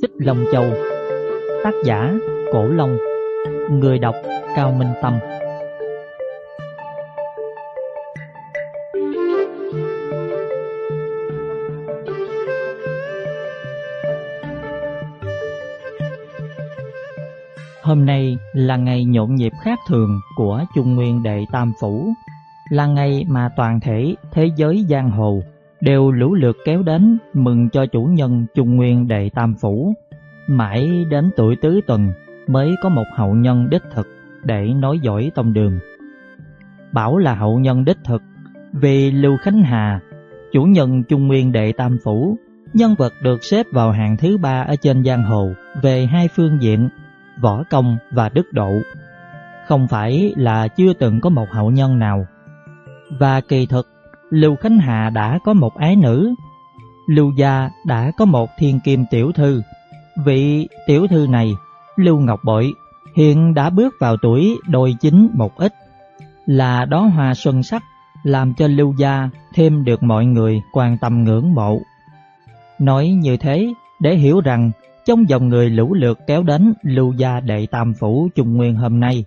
Xích Long Châu. Tác giả, Cổ Long. Người đọc, Cao Minh Tâm. Hôm nay là ngày nhộn nhịp khác thường của Trung Nguyên Đệ Tam Phủ, Là ngày mà toàn thể thế giới giang hồ đều lũ lượt kéo đến mừng cho chủ nhân Trung Nguyên Đệ Tam Phủ. Mãi đến tuổi tứ tuần mới có một hậu nhân đích thực để nói giỏi tông đường. Bảo là hậu nhân đích thực vì Lưu Khánh Hà, chủ nhân Trung Nguyên Đệ Tam Phủ, nhân vật được xếp vào hàng thứ ba ở trên giang hồ về hai phương diện võ công và đức độ. Không phải là chưa từng có một hậu nhân nào. Và kỳ thực Lưu Khánh Hà đã có một ái nữ, Lưu Gia đã có một thiên kim tiểu thư. Vị tiểu thư này, Lưu Ngọc Bội, hiện đã bước vào tuổi đôi chín một ít, là đó hoa xuân sắc, làm cho Lưu Gia thêm được mọi người quan tâm ngưỡng mộ. Nói như thế để hiểu rằng trong dòng người lũ lượt kéo đến Lưu Gia Đệ Tam Phủ Trung Nguyên hôm nay,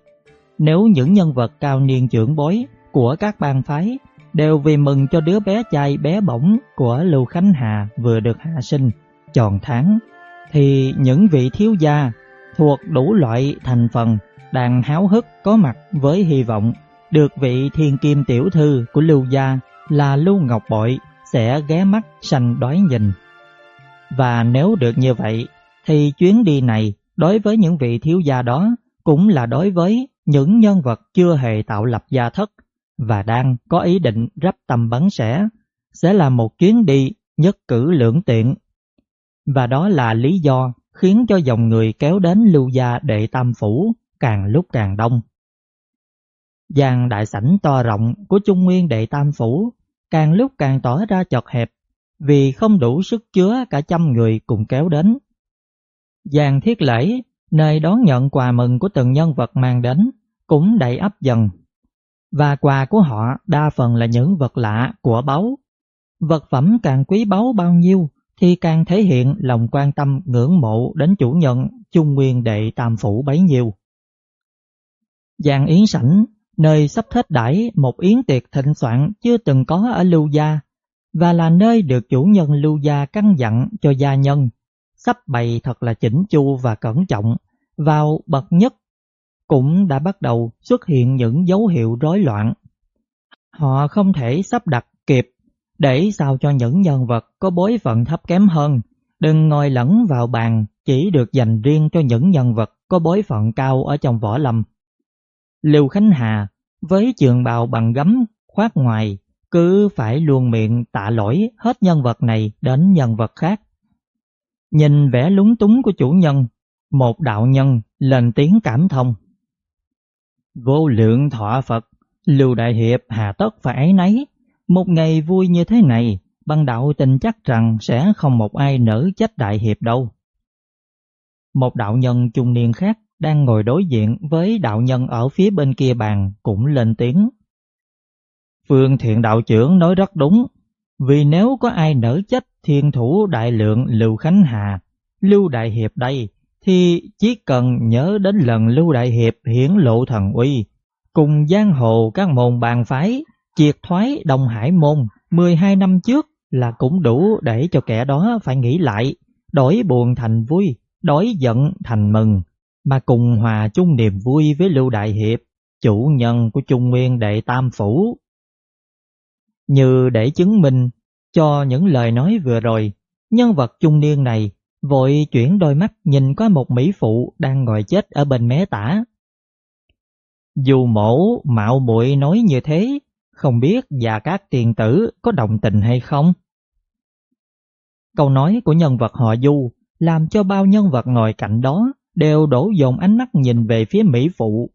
nếu những nhân vật cao niên trưởng bối của các bang phái đều vì mừng cho đứa bé trai bé bỏng của Lưu Khánh Hà vừa được hạ sinh, tròn tháng, thì những vị thiếu gia thuộc đủ loại thành phần đang háo hức có mặt với hy vọng được vị thiên kim tiểu thư của Lưu gia là Lưu Ngọc Bội sẽ ghé mắt sanh đói nhìn. Và nếu được như vậy, thì chuyến đi này đối với những vị thiếu gia đó cũng là đối với những nhân vật chưa hề tạo lập gia thất và đang có ý định rắp tầm bắn sẻ sẽ là một chuyến đi nhất cử lưỡng tiện. Và đó là lý do khiến cho dòng người kéo đến lưu gia đệ tam phủ càng lúc càng đông. Giang đại sảnh to rộng của Trung Nguyên đệ tam phủ càng lúc càng tỏ ra chật hẹp vì không đủ sức chứa cả trăm người cùng kéo đến. Giang thiết lễ, nơi đón nhận quà mừng của từng nhân vật mang đến, cũng đầy ấp dần và quà của họ đa phần là những vật lạ của báu. Vật phẩm càng quý báu bao nhiêu thì càng thể hiện lòng quan tâm ngưỡng mộ đến chủ nhân Trung Nguyên Đệ Tam Phủ bấy nhiêu. Giang Yến Sảnh, nơi sắp thết đãi một yến tiệc thịnh soạn chưa từng có ở Lưu Gia và là nơi được chủ nhân Lưu Gia căn dặn cho gia nhân, sắp bày thật là chỉnh chu và cẩn trọng vào bậc nhất cũng đã bắt đầu xuất hiện những dấu hiệu rối loạn. Họ không thể sắp đặt kịp để sao cho những nhân vật có bối phận thấp kém hơn đừng ngồi lẫn vào bàn chỉ được dành riêng cho những nhân vật có bối phận cao ở trong võ lâm. Lưu Khánh Hà với trường bào bằng gấm khoác ngoài cứ phải luôn miệng tạ lỗi hết nhân vật này đến nhân vật khác. Nhìn vẻ lúng túng của chủ nhân, một đạo nhân lên tiếng cảm thông. Vô lượng thọ Phật, Lưu Đại Hiệp hà tất phải ấy nấy. Một ngày vui như thế này, băng đạo tin chắc rằng sẽ không một ai nỡ trách Đại Hiệp đâu. Một đạo nhân trung niên khác đang ngồi đối diện với đạo nhân ở phía bên kia bàn cũng lên tiếng. Phương Thiện Đạo trưởng nói rất đúng, vì nếu có ai nỡ trách thiên thủ đại lượng Lưu Khánh Hà, Lưu Đại Hiệp đây thì chỉ cần nhớ đến lần Lưu Đại Hiệp hiển lộ thần uy, cùng giang hồ các môn bàn phái, triệt thoái Đông Hải môn 12 năm trước là cũng đủ để cho kẻ đó phải nghĩ lại, đổi buồn thành vui, đổi giận thành mừng, mà cùng hòa chung niềm vui với Lưu Đại Hiệp, chủ nhân của Trung Nguyên Đệ Tam Phủ. Như để chứng minh cho những lời nói vừa rồi, nhân vật trung niên này Vội chuyển đôi mắt nhìn qua một mỹ phụ đang ngồi chết ở bên mé tả. Dù mổ mạo muội nói như thế, không biết già các tiền tử có đồng tình hay không? Câu nói của nhân vật họ Du làm cho bao nhân vật ngồi cạnh đó đều đổ dồn ánh mắt nhìn về phía mỹ phụ.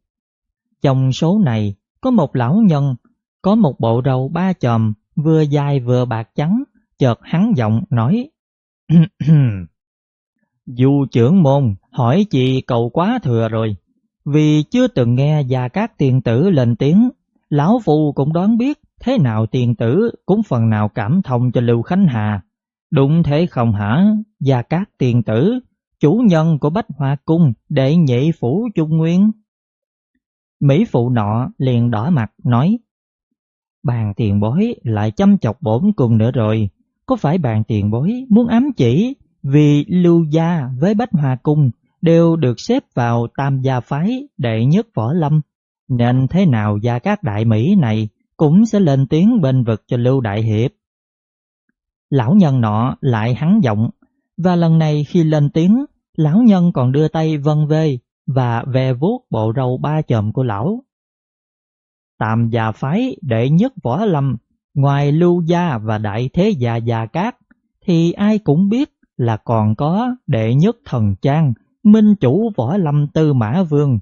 Trong số này có một lão nhân, có một bộ râu ba chòm vừa dài vừa bạc trắng, chợt hắn giọng nói Dù trưởng môn hỏi chị cầu quá thừa rồi, vì chưa từng nghe già các tiền tử lên tiếng, Lão Phu cũng đoán biết thế nào tiền tử cũng phần nào cảm thông cho Lưu Khánh Hà. Đúng thế không hả, già các tiền tử, chủ nhân của Bách Hoa Cung đệ nhị phủ Trung Nguyên. Mỹ phụ nọ liền đỏ mặt nói, Bàn tiền bối lại chăm chọc bổn cung nữa rồi, có phải bàn tiền bối muốn ám chỉ vì Lưu Gia với Bách Hoa Cung đều được xếp vào tam gia phái đệ nhất võ lâm, nên thế nào gia các đại Mỹ này cũng sẽ lên tiếng bên vực cho Lưu Đại Hiệp. Lão nhân nọ lại hắn giọng, và lần này khi lên tiếng, lão nhân còn đưa tay vân vê và ve vuốt bộ râu ba chòm của lão. Tam gia phái đệ nhất võ lâm, ngoài lưu gia và đại thế gia gia cát, thì ai cũng biết là còn có đệ nhất thần trang, minh chủ võ lâm tư mã vương.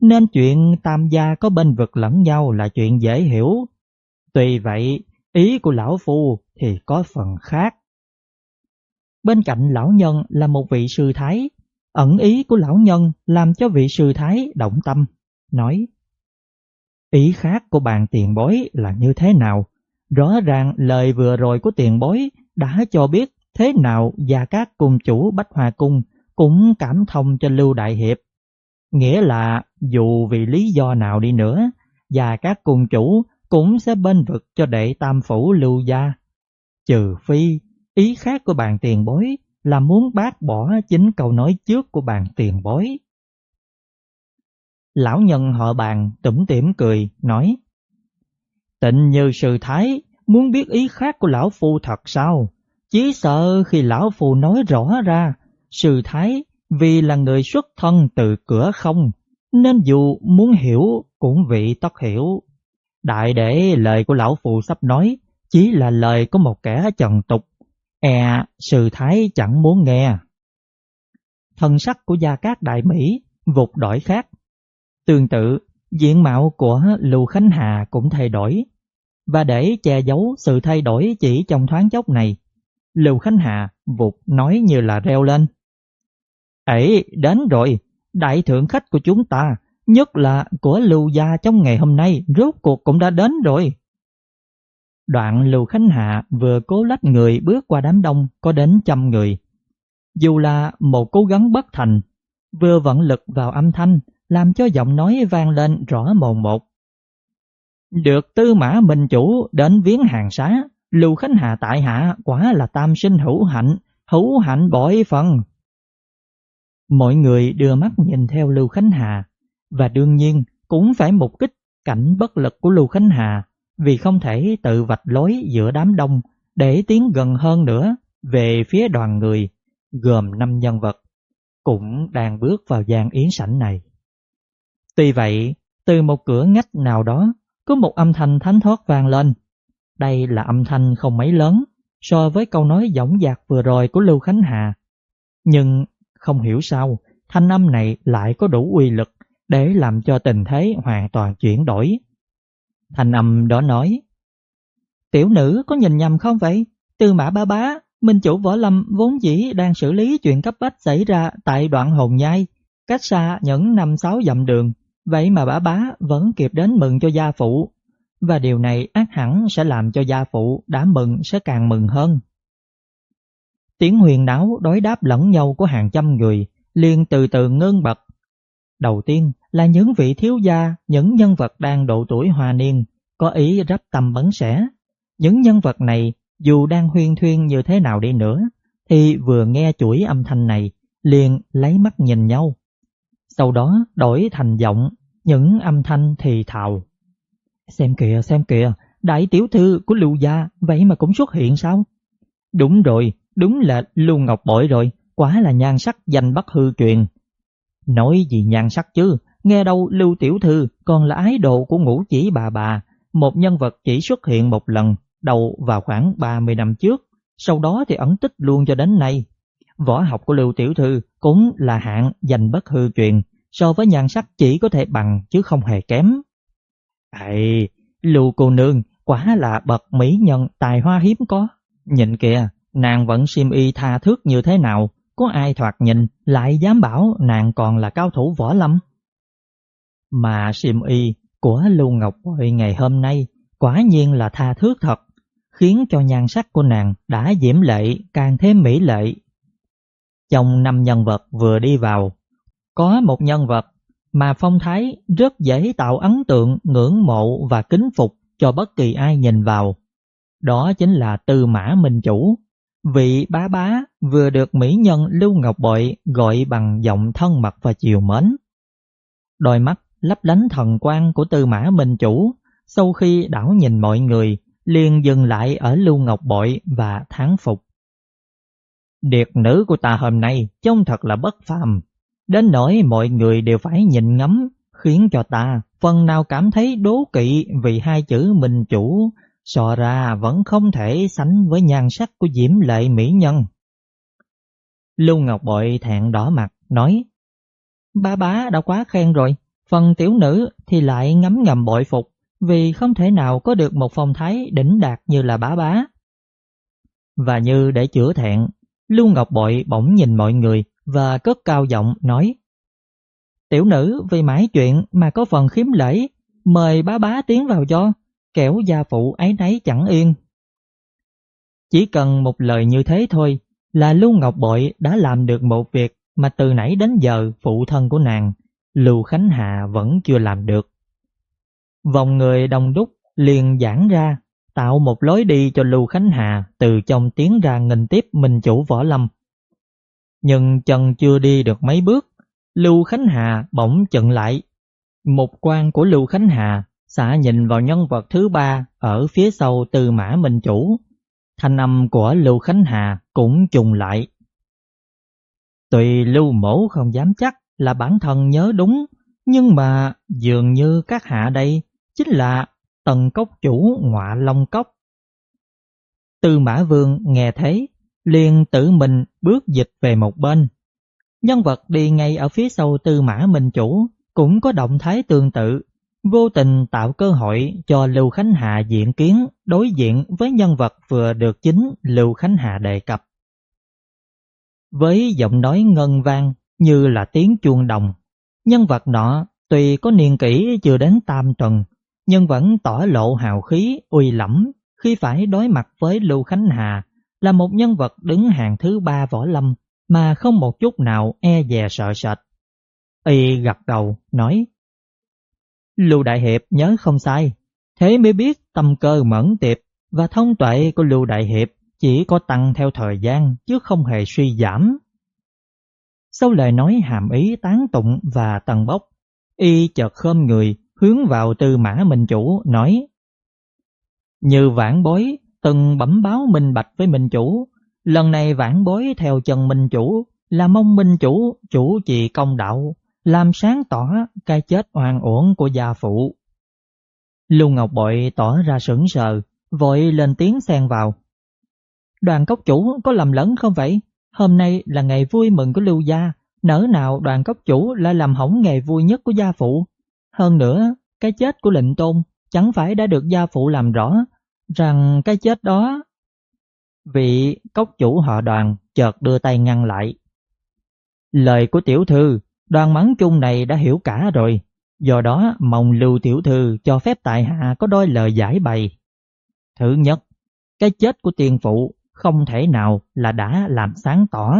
Nên chuyện tam gia có bên vực lẫn nhau là chuyện dễ hiểu. Tuy vậy, ý của lão phu thì có phần khác. Bên cạnh lão nhân là một vị sư thái, ẩn ý của lão nhân làm cho vị sư thái động tâm, nói Ý khác của bàn tiền bối là như thế nào? Rõ ràng lời vừa rồi của tiền bối đã cho biết thế nào và các cung chủ Bách Hòa Cung cũng cảm thông cho Lưu Đại Hiệp. Nghĩa là dù vì lý do nào đi nữa, và các cung chủ cũng sẽ bên vực cho đệ tam phủ Lưu Gia. Trừ phi, ý khác của bàn tiền bối là muốn bác bỏ chính câu nói trước của bàn tiền bối. Lão nhân họ bàn tủm tỉm cười, nói Tịnh như sư thái, muốn biết ý khác của lão phu thật sao? Chí sợ khi lão phù nói rõ ra, sư thái vì là người xuất thân từ cửa không, nên dù muốn hiểu cũng vị tất hiểu. Đại để lời của lão phù sắp nói chỉ là lời của một kẻ trần tục, e sư thái chẳng muốn nghe. Thân sắc của gia cát đại Mỹ vụt đổi khác. Tương tự, diện mạo của Lưu Khánh Hà cũng thay đổi. Và để che giấu sự thay đổi chỉ trong thoáng chốc này, Lưu Khánh Hà vụt nói như là reo lên. Ấy, đến rồi, đại thượng khách của chúng ta, nhất là của Lưu Gia trong ngày hôm nay, rốt cuộc cũng đã đến rồi. Đoạn Lưu Khánh Hạ vừa cố lách người bước qua đám đông có đến trăm người. Dù là một cố gắng bất thành, vừa vận lực vào âm thanh, làm cho giọng nói vang lên rõ mồn một. Được tư mã minh chủ đến viếng hàng xá, Lưu Khánh Hà tại hạ quả là tam sinh hữu hạnh, hữu hạnh bội phần. Mọi người đưa mắt nhìn theo Lưu Khánh Hà, và đương nhiên cũng phải mục kích cảnh bất lực của Lưu Khánh Hà vì không thể tự vạch lối giữa đám đông để tiến gần hơn nữa về phía đoàn người gồm năm nhân vật cũng đang bước vào gian yến sảnh này. Tuy vậy, từ một cửa ngách nào đó có một âm thanh thánh thoát vang lên. Đây là âm thanh không mấy lớn so với câu nói dõng dạc vừa rồi của Lưu Khánh Hà. Nhưng không hiểu sao, thanh âm này lại có đủ uy lực để làm cho tình thế hoàn toàn chuyển đổi. Thanh âm đó nói, Tiểu nữ có nhìn nhầm không vậy? Tư mã ba bá, Minh chủ võ lâm vốn dĩ đang xử lý chuyện cấp bách xảy ra tại đoạn hồn nhai, cách xa những năm sáu dặm đường. Vậy mà bá bá vẫn kịp đến mừng cho gia phụ, và điều này ác hẳn sẽ làm cho gia phụ đã mừng sẽ càng mừng hơn. Tiếng huyền náo đối đáp lẫn nhau của hàng trăm người liền từ từ ngưng bật. Đầu tiên là những vị thiếu gia, những nhân vật đang độ tuổi hòa niên, có ý rắp tâm bấn sẻ. Những nhân vật này dù đang huyên thuyên như thế nào đi nữa, thì vừa nghe chuỗi âm thanh này, liền lấy mắt nhìn nhau. Sau đó đổi thành giọng, những âm thanh thì thào. Xem kìa, xem kìa, đại tiểu thư của Lưu Gia vậy mà cũng xuất hiện sao? Đúng rồi, đúng là Lưu Ngọc Bội rồi, quá là nhan sắc danh bất hư truyền. Nói gì nhan sắc chứ, nghe đâu Lưu Tiểu Thư còn là ái đồ của ngũ chỉ bà bà, một nhân vật chỉ xuất hiện một lần, đầu vào khoảng 30 năm trước, sau đó thì ẩn tích luôn cho đến nay. Võ học của Lưu Tiểu Thư cũng là hạng danh bất hư truyền, so với nhan sắc chỉ có thể bằng chứ không hề kém. Ây, Lưu cô nương quá là bậc mỹ nhân tài hoa hiếm có. Nhìn kìa, nàng vẫn xiêm y tha thước như thế nào, có ai thoạt nhìn lại dám bảo nàng còn là cao thủ võ lâm. Mà xiêm y của Lưu Ngọc Bội ngày hôm nay quả nhiên là tha thước thật, khiến cho nhan sắc của nàng đã diễm lệ càng thêm mỹ lệ. Trong năm nhân vật vừa đi vào, có một nhân vật mà phong thái rất dễ tạo ấn tượng, ngưỡng mộ và kính phục cho bất kỳ ai nhìn vào. Đó chính là Tư Mã Minh Chủ, vị bá bá vừa được mỹ nhân Lưu Ngọc Bội gọi bằng giọng thân mật và chiều mến. Đôi mắt lấp lánh thần quang của Tư Mã Minh Chủ sau khi đảo nhìn mọi người liền dừng lại ở Lưu Ngọc Bội và thán phục. Điệt nữ của ta hôm nay trông thật là bất phàm, đến nỗi mọi người đều phải nhìn ngắm, khiến cho ta phần nào cảm thấy đố kỵ vì hai chữ mình Chủ so ra vẫn không thể sánh với nhan sắc của diễm lệ mỹ nhân. Lưu Ngọc Bội thẹn đỏ mặt, nói Ba bá đã quá khen rồi, phần tiểu nữ thì lại ngấm ngầm bội phục vì không thể nào có được một phong thái đỉnh đạt như là bá bá. Và như để chữa thẹn, Lưu Ngọc Bội bỗng nhìn mọi người và cất cao giọng nói Tiểu nữ vì mãi chuyện mà có phần khiếm lễ, mời bá bá tiến vào cho kẻo gia phụ ấy nấy chẳng yên. Chỉ cần một lời như thế thôi là Lưu Ngọc Bội đã làm được một việc mà từ nãy đến giờ phụ thân của nàng, Lưu Khánh Hà vẫn chưa làm được. Vòng người đông đúc liền giãn ra, tạo một lối đi cho Lưu Khánh Hà từ trong tiến ra nghênh tiếp Minh Chủ Võ Lâm. Nhưng chân chưa đi được mấy bước, Lưu Khánh Hà bỗng chận lại. Một quan của Lưu Khánh Hà Xã nhìn vào nhân vật thứ ba ở phía sau Tư Mã Minh Chủ. Thanh âm của Lưu Khánh Hà cũng trùng lại. Tùy Lưu Mổ không dám chắc là bản thân nhớ đúng, nhưng mà dường như các hạ đây chính là Tần Cốc Chủ ngọa Long Cốc. Tư Mã Vương nghe thấy, liền tự mình bước dịch về một bên. Nhân vật đi ngay ở phía sau Tư Mã Minh Chủ cũng có động thái tương tự vô tình tạo cơ hội cho Lưu Khánh Hà diện kiến đối diện với nhân vật vừa được chính Lưu Khánh Hà đề cập. Với giọng nói ngân vang như là tiếng chuông đồng, nhân vật nọ tuy có niên kỷ chưa đến tam tuần, nhưng vẫn tỏ lộ hào khí, uy lẫm khi phải đối mặt với Lưu Khánh Hà là một nhân vật đứng hàng thứ ba võ lâm mà không một chút nào e dè sợ sệt. Y gật đầu, nói Lưu Đại Hiệp nhớ không sai, thế mới biết tâm cơ mẫn tiệp và thông tuệ của Lưu Đại Hiệp chỉ có tăng theo thời gian chứ không hề suy giảm. Sau lời nói hàm ý tán tụng và tầng bốc, y chợt khom người hướng vào tư mã minh chủ nói Như vãn bối từng bẩm báo minh bạch với minh chủ, lần này vãn bối theo chân minh chủ là mong minh chủ chủ trì công đạo làm sáng tỏ cái chết oan uổng của gia phụ. Lưu Ngọc Bội tỏ ra sững sờ, vội lên tiếng xen vào. Đoàn cốc chủ có lầm lẫn không vậy? Hôm nay là ngày vui mừng của Lưu Gia, nỡ nào đoàn cốc chủ lại làm hỏng ngày vui nhất của gia phụ. Hơn nữa, cái chết của lệnh tôn chẳng phải đã được gia phụ làm rõ, rằng cái chết đó... Vị cốc chủ họ đoàn chợt đưa tay ngăn lại. Lời của tiểu thư Đoàn mắng chung này đã hiểu cả rồi, do đó mong lưu tiểu thư cho phép tại hạ có đôi lời giải bày. Thứ nhất, cái chết của tiền phụ không thể nào là đã làm sáng tỏ,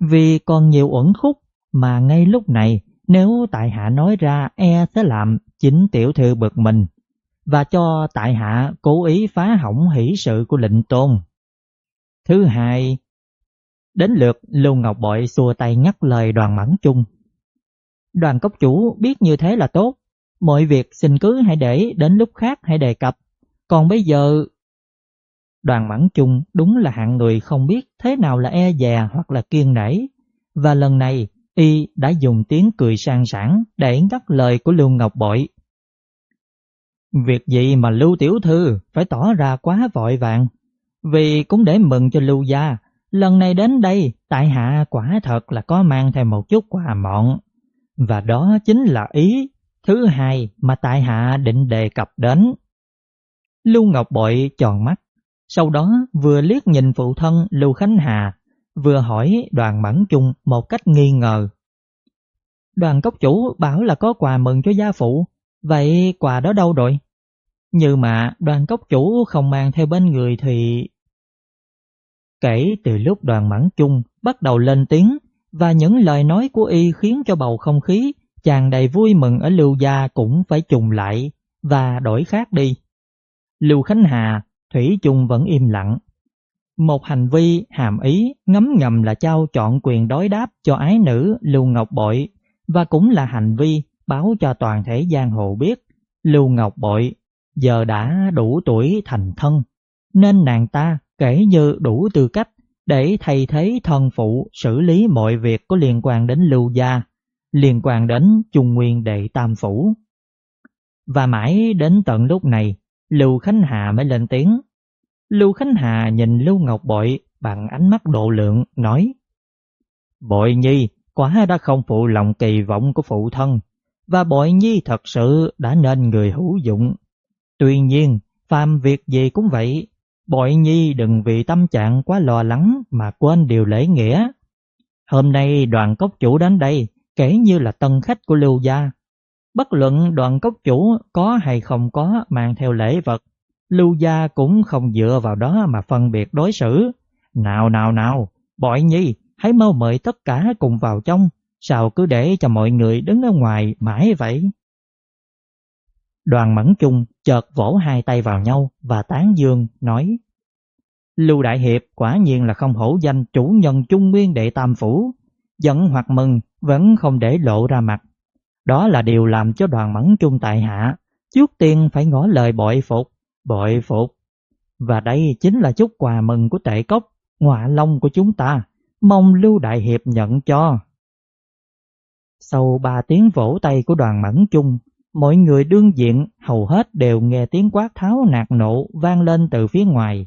vì còn nhiều uẩn khúc mà ngay lúc này nếu tại hạ nói ra e sẽ làm chính tiểu thư bực mình và cho tại hạ cố ý phá hỏng hỷ sự của lệnh tôn. Thứ hai, đến lượt Lưu Ngọc Bội xua tay nhắc lời đoàn mẫn chung Đoàn cốc chủ biết như thế là tốt. Mọi việc xin cứ hãy để đến lúc khác hãy đề cập. Còn bây giờ... Đoàn mẫn chung đúng là hạng người không biết thế nào là e dè hoặc là kiên nể. Và lần này, y đã dùng tiếng cười sang sảng để ngắt lời của Lưu Ngọc Bội. Việc gì mà Lưu Tiểu Thư phải tỏ ra quá vội vàng, vì cũng để mừng cho Lưu Gia, lần này đến đây tại hạ quả thật là có mang theo một chút quà mọn. Và đó chính là ý thứ hai mà tại hạ định đề cập đến. Lưu Ngọc Bội tròn mắt, sau đó vừa liếc nhìn phụ thân Lưu Khánh Hà, vừa hỏi đoàn mẫn chung một cách nghi ngờ. Đoàn cốc chủ bảo là có quà mừng cho gia phụ, vậy quà đó đâu rồi? Như mà đoàn cốc chủ không mang theo bên người thì... Kể từ lúc đoàn mẫn chung bắt đầu lên tiếng và những lời nói của y khiến cho bầu không khí chàng đầy vui mừng ở Lưu Gia cũng phải trùng lại và đổi khác đi. Lưu Khánh Hà, Thủy chung vẫn im lặng. Một hành vi hàm ý ngấm ngầm là trao chọn quyền đối đáp cho ái nữ Lưu Ngọc Bội và cũng là hành vi báo cho toàn thể giang hồ biết Lưu Ngọc Bội giờ đã đủ tuổi thành thân, nên nàng ta kể như đủ tư cách để thay thế thần phụ xử lý mọi việc có liên quan đến Lưu Gia, liên quan đến Trung Nguyên Đệ Tam Phủ. Và mãi đến tận lúc này, Lưu Khánh Hà mới lên tiếng. Lưu Khánh Hà nhìn Lưu Ngọc Bội bằng ánh mắt độ lượng, nói Bội Nhi quả đã không phụ lòng kỳ vọng của phụ thân, và Bội Nhi thật sự đã nên người hữu dụng. Tuy nhiên, phàm việc gì cũng vậy, Bội Nhi đừng vì tâm trạng quá lo lắng mà quên điều lễ nghĩa. Hôm nay đoàn cốc chủ đến đây kể như là tân khách của Lưu Gia. Bất luận đoàn cốc chủ có hay không có mang theo lễ vật, Lưu Gia cũng không dựa vào đó mà phân biệt đối xử. Nào nào nào, Bội Nhi hãy mau mời tất cả cùng vào trong, sao cứ để cho mọi người đứng ở ngoài mãi vậy? Đoàn Mẫn Trung chợt vỗ hai tay vào nhau và tán dương nói Lưu Đại Hiệp quả nhiên là không hổ danh chủ nhân Trung Nguyên Đệ Tam Phủ, giận hoặc mừng vẫn không để lộ ra mặt. Đó là điều làm cho đoàn Mẫn Trung tại hạ, trước tiên phải ngỏ lời bội phục, bội phục. Và đây chính là chút quà mừng của tệ cốc, ngọa long của chúng ta, mong Lưu Đại Hiệp nhận cho. Sau ba tiếng vỗ tay của đoàn Mẫn Trung, Mọi người đương diện hầu hết đều nghe tiếng quát tháo nạt nộ vang lên từ phía ngoài.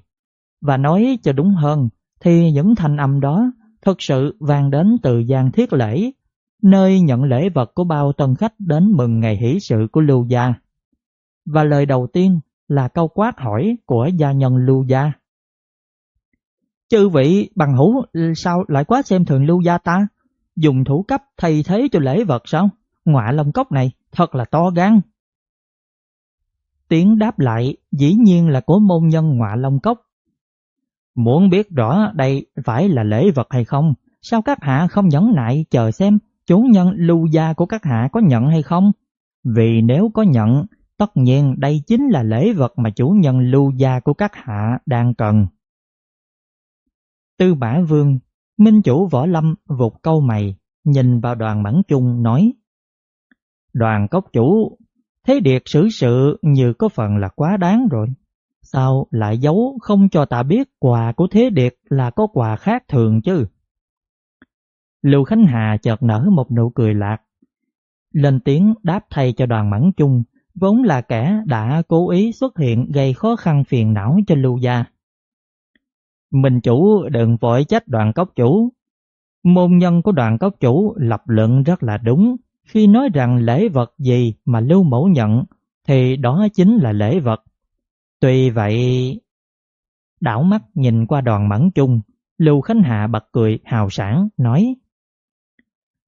Và nói cho đúng hơn thì những thanh âm đó thực sự vang đến từ gian thiết lễ, nơi nhận lễ vật của bao tân khách đến mừng ngày hỷ sự của Lưu Gia. Và lời đầu tiên là câu quát hỏi của gia nhân Lưu Gia. Chư vị bằng hữu sao lại quá xem thường Lưu Gia ta? Dùng thủ cấp thay thế cho lễ vật sao? Ngoạ lông cốc này thật là to gan. Tiếng đáp lại dĩ nhiên là của môn nhân ngọa long cốc. Muốn biết rõ đây phải là lễ vật hay không, sao các hạ không nhẫn nại chờ xem chủ nhân lưu gia của các hạ có nhận hay không? Vì nếu có nhận, tất nhiên đây chính là lễ vật mà chủ nhân lưu gia của các hạ đang cần. Tư Bả Vương, Minh chủ Võ Lâm vụt câu mày, nhìn vào đoàn mẫn trung nói Đoàn cốc chủ, thế điệt xử sự như có phần là quá đáng rồi. Sao lại giấu không cho ta biết quà của thế điệt là có quà khác thường chứ? Lưu Khánh Hà chợt nở một nụ cười lạc. Lên tiếng đáp thay cho đoàn mẫn chung, vốn là kẻ đã cố ý xuất hiện gây khó khăn phiền não cho Lưu Gia. Mình chủ đừng vội trách đoàn cốc chủ. Môn nhân của đoàn cốc chủ lập luận rất là đúng khi nói rằng lễ vật gì mà Lưu Mẫu nhận thì đó chính là lễ vật. Tuy vậy... Đảo mắt nhìn qua đoàn mẫn chung, Lưu Khánh Hạ bật cười hào sản nói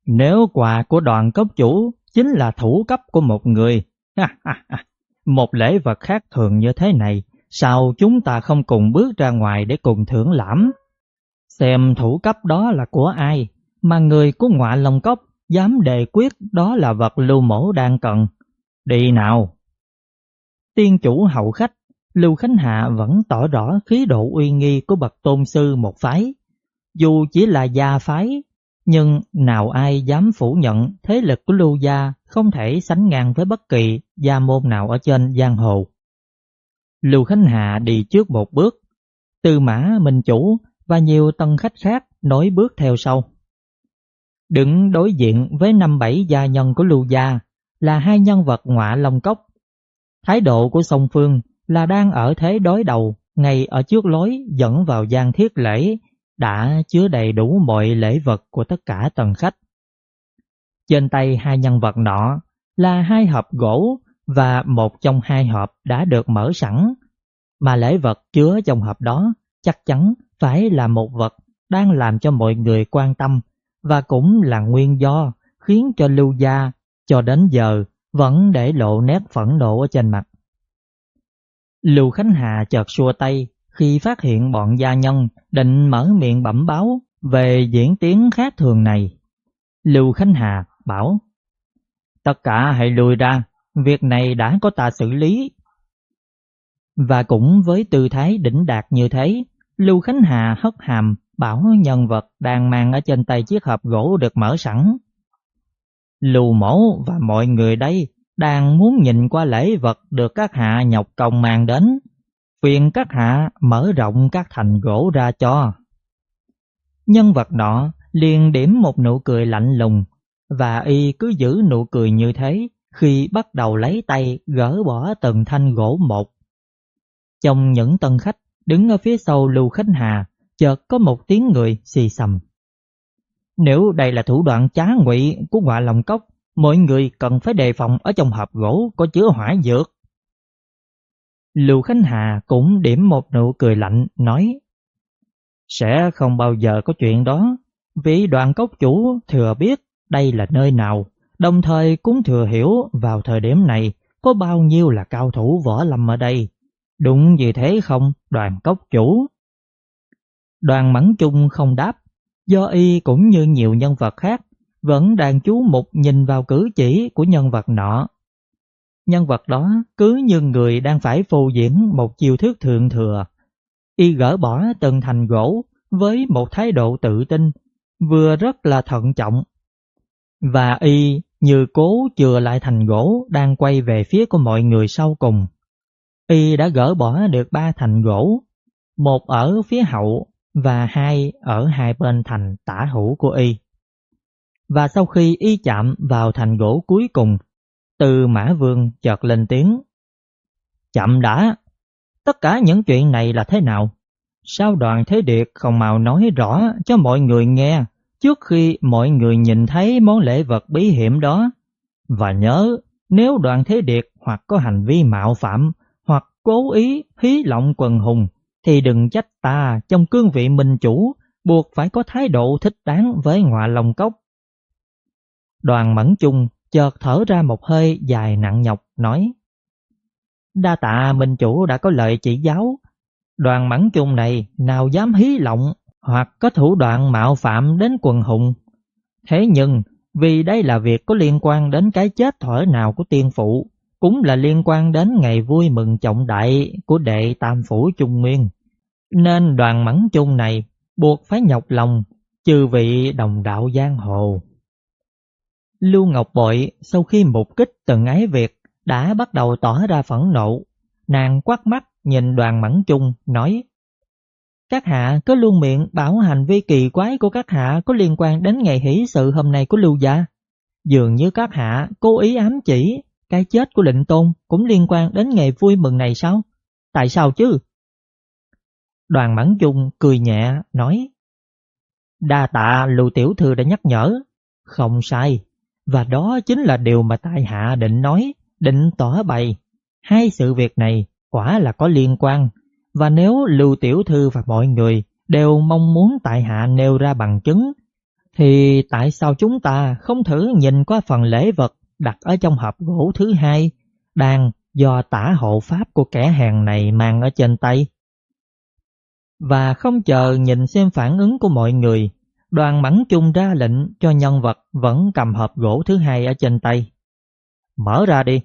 Nếu quà của đoàn cốc chủ chính là thủ cấp của một người, một lễ vật khác thường như thế này, sao chúng ta không cùng bước ra ngoài để cùng thưởng lãm? Xem thủ cấp đó là của ai, mà người của ngọa lòng cốc dám đề quyết đó là vật lưu mổ đang cần. Đi nào! Tiên chủ hậu khách, Lưu Khánh Hạ vẫn tỏ rõ khí độ uy nghi của bậc tôn sư một phái. Dù chỉ là gia phái, nhưng nào ai dám phủ nhận thế lực của Lưu Gia không thể sánh ngang với bất kỳ gia môn nào ở trên giang hồ. Lưu Khánh Hạ đi trước một bước, Tư Mã Minh Chủ và nhiều tân khách khác nối bước theo sau. Đứng đối diện với năm bảy gia nhân của Lưu Gia là hai nhân vật ngọa Long Cốc. Thái độ của song phương là đang ở thế đối đầu ngay ở trước lối dẫn vào gian thiết lễ đã chứa đầy đủ mọi lễ vật của tất cả tầng khách. Trên tay hai nhân vật nọ là hai hộp gỗ và một trong hai hộp đã được mở sẵn, mà lễ vật chứa trong hộp đó chắc chắn phải là một vật đang làm cho mọi người quan tâm và cũng là nguyên do khiến cho Lưu Gia cho đến giờ vẫn để lộ nét phẫn nộ ở trên mặt. Lưu Khánh Hà chợt xua tay khi phát hiện bọn gia nhân định mở miệng bẩm báo Về diễn tiến khác thường này, Lưu Khánh Hà bảo Tất cả hãy lùi ra, việc này đã có ta xử lý. Và cũng với tư thái đỉnh đạt như thế, Lưu Khánh Hà hất hàm bảo nhân vật đang mang ở trên tay chiếc hộp gỗ được mở sẵn. Lù mẫu và mọi người đây đang muốn nhìn qua lễ vật được các hạ nhọc công mang đến, phiền các hạ mở rộng các thành gỗ ra cho. Nhân vật nọ liền điểm một nụ cười lạnh lùng và y cứ giữ nụ cười như thế khi bắt đầu lấy tay gỡ bỏ từng thanh gỗ một. Trong những tân khách đứng ở phía sau Lưu Khánh Hà chợt có một tiếng người xì xầm. Nếu đây là thủ đoạn trá ngụy của ngọa lòng cốc, mọi người cần phải đề phòng ở trong hộp gỗ có chứa hỏa dược. Lưu Khánh Hà cũng điểm một nụ cười lạnh nói Sẽ không bao giờ có chuyện đó vì đoàn cốc chủ thừa biết đây là nơi nào Đồng thời cũng thừa hiểu vào thời điểm này có bao nhiêu là cao thủ võ lâm ở đây Đúng vì thế không đoàn cốc chủ Đoàn mẫn chung không đáp. Do y cũng như nhiều nhân vật khác, Vẫn đang chú mục nhìn vào cử chỉ của nhân vật nọ. Nhân vật đó cứ như người đang phải phô diễn một chiêu thức thượng thừa. Y gỡ bỏ từng thành gỗ với một thái độ tự tin, Vừa rất là thận trọng. Và y như cố chừa lại thành gỗ đang quay về phía của mọi người sau cùng. Y đã gỡ bỏ được ba thành gỗ, Một ở phía hậu và hai ở hai bên thành tả hữu của y. Và sau khi y chạm vào thành gỗ cuối cùng, từ Mã Vương chợt lên tiếng. Chậm đã, tất cả những chuyện này là thế nào? Sao đoàn Thế Điệt không mau nói rõ cho mọi người nghe trước khi mọi người nhìn thấy món lễ vật bí hiểm đó? Và nhớ, nếu đoàn Thế Điệt hoặc có hành vi mạo phạm hoặc cố ý hí lộng quần hùng thì đừng trách ta, trong cương vị minh chủ, buộc phải có thái độ thích đáng với ngọa lòng cốc. Đoàn mẫn chung chợt thở ra một hơi dài nặng nhọc, nói, Đa tạ minh chủ đã có lời chỉ giáo Đoàn mẫn chung này nào dám hí lộng hoặc có thủ đoạn mạo phạm đến quần hùng Thế nhưng, vì đây là việc có liên quan đến cái chết thở nào của tiên phụ cũng là liên quan đến ngày vui mừng trọng đại của đệ tam phủ Trung Nguyên. Nên đoàn mẫn chung này buộc phải nhọc lòng trừ vị đồng đạo giang hồ. Lưu Ngọc Bội sau khi mục kích từng ái việc đã bắt đầu tỏ ra phẫn nộ. Nàng quát mắt nhìn đoàn mẫn chung, nói, Các hạ cứ luôn miệng bảo hành vi kỳ quái của các hạ có liên quan đến ngày hỷ sự hôm nay của Lưu Gia. Dường như các hạ cố ý ám chỉ cái chết của lệnh tôn cũng liên quan đến ngày vui mừng này sao? Tại sao chứ? Đoàn Mẫn Dung cười nhẹ, nói, Đa tạ Lưu Tiểu Thư đã nhắc nhở Không sai, Và đó chính là điều mà tại hạ định nói, Định tỏ bày Hai sự việc này quả là có liên quan, Và nếu Lưu Tiểu Thư và mọi người Đều mong muốn tại hạ nêu ra bằng chứng, Thì tại sao chúng ta không thử nhìn qua phần lễ vật đặt ở trong hộp gỗ thứ hai đang do tả hộ pháp của kẻ hèn này mang ở trên tay. Và không chờ nhìn xem phản ứng của mọi người, đoàn mẫn chung ra lệnh cho nhân vật vẫn cầm hộp gỗ thứ hai ở trên tay. Mở ra đi.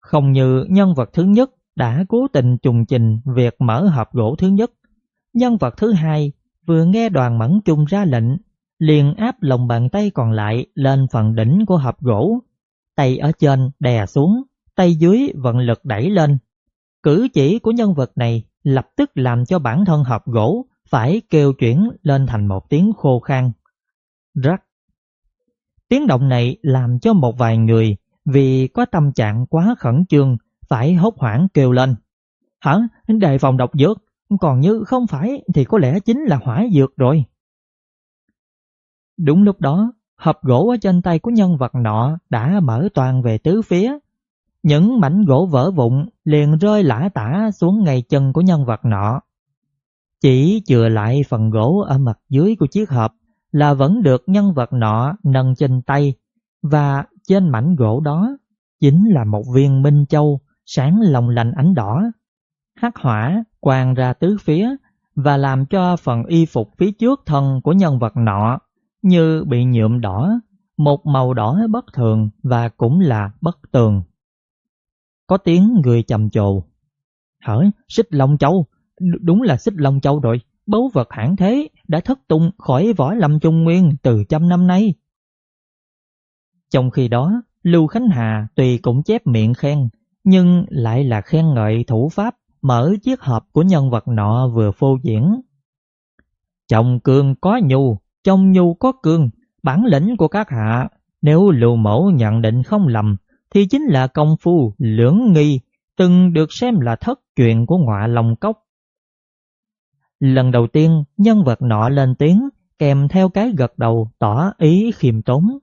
Không như nhân vật thứ nhất đã cố tình trùng trình việc mở hộp gỗ thứ nhất, nhân vật thứ hai vừa nghe đoàn mẫn chung ra lệnh liền áp lòng bàn tay còn lại lên phần đỉnh của hộp gỗ. Tay ở trên đè xuống, tay dưới vận lực đẩy lên. Cử chỉ của nhân vật này lập tức làm cho bản thân hộp gỗ phải kêu chuyển lên thành một tiếng khô khan. Rắc. Tiếng động này làm cho một vài người vì có tâm trạng quá khẩn trương phải hốt hoảng kêu lên. Hả? Đề phòng độc dược, còn như không phải thì có lẽ chính là hỏa dược rồi. Đúng lúc đó, hộp gỗ ở trên tay của nhân vật nọ đã mở toàn về tứ phía. Những mảnh gỗ vỡ vụn liền rơi lả tả xuống ngay chân của nhân vật nọ. Chỉ chừa lại phần gỗ ở mặt dưới của chiếc hộp là vẫn được nhân vật nọ nâng trên tay và trên mảnh gỗ đó chính là một viên minh châu sáng lòng lành ánh đỏ. Hắc hỏa quang ra tứ phía và làm cho phần y phục phía trước thân của nhân vật nọ như bị nhuộm đỏ, một màu đỏ bất thường và cũng là bất tường. Có tiếng người trầm trồ. Hỡi, xích long châu, đúng là xích long châu rồi, báu vật hãng thế đã thất tung khỏi võ lâm trung nguyên từ trăm năm nay. Trong khi đó, Lưu Khánh Hà tùy cũng chép miệng khen, nhưng lại là khen ngợi thủ pháp mở chiếc hộp của nhân vật nọ vừa phô diễn. Trong cương có nhu, trong nhu có cương, bản lĩnh của các hạ, nếu lưu mẫu nhận định không lầm, thì chính là công phu lưỡng nghi, từng được xem là thất truyền của ngọa lòng cốc. Lần đầu tiên, nhân vật nọ lên tiếng, kèm theo cái gật đầu tỏ ý khiêm tốn.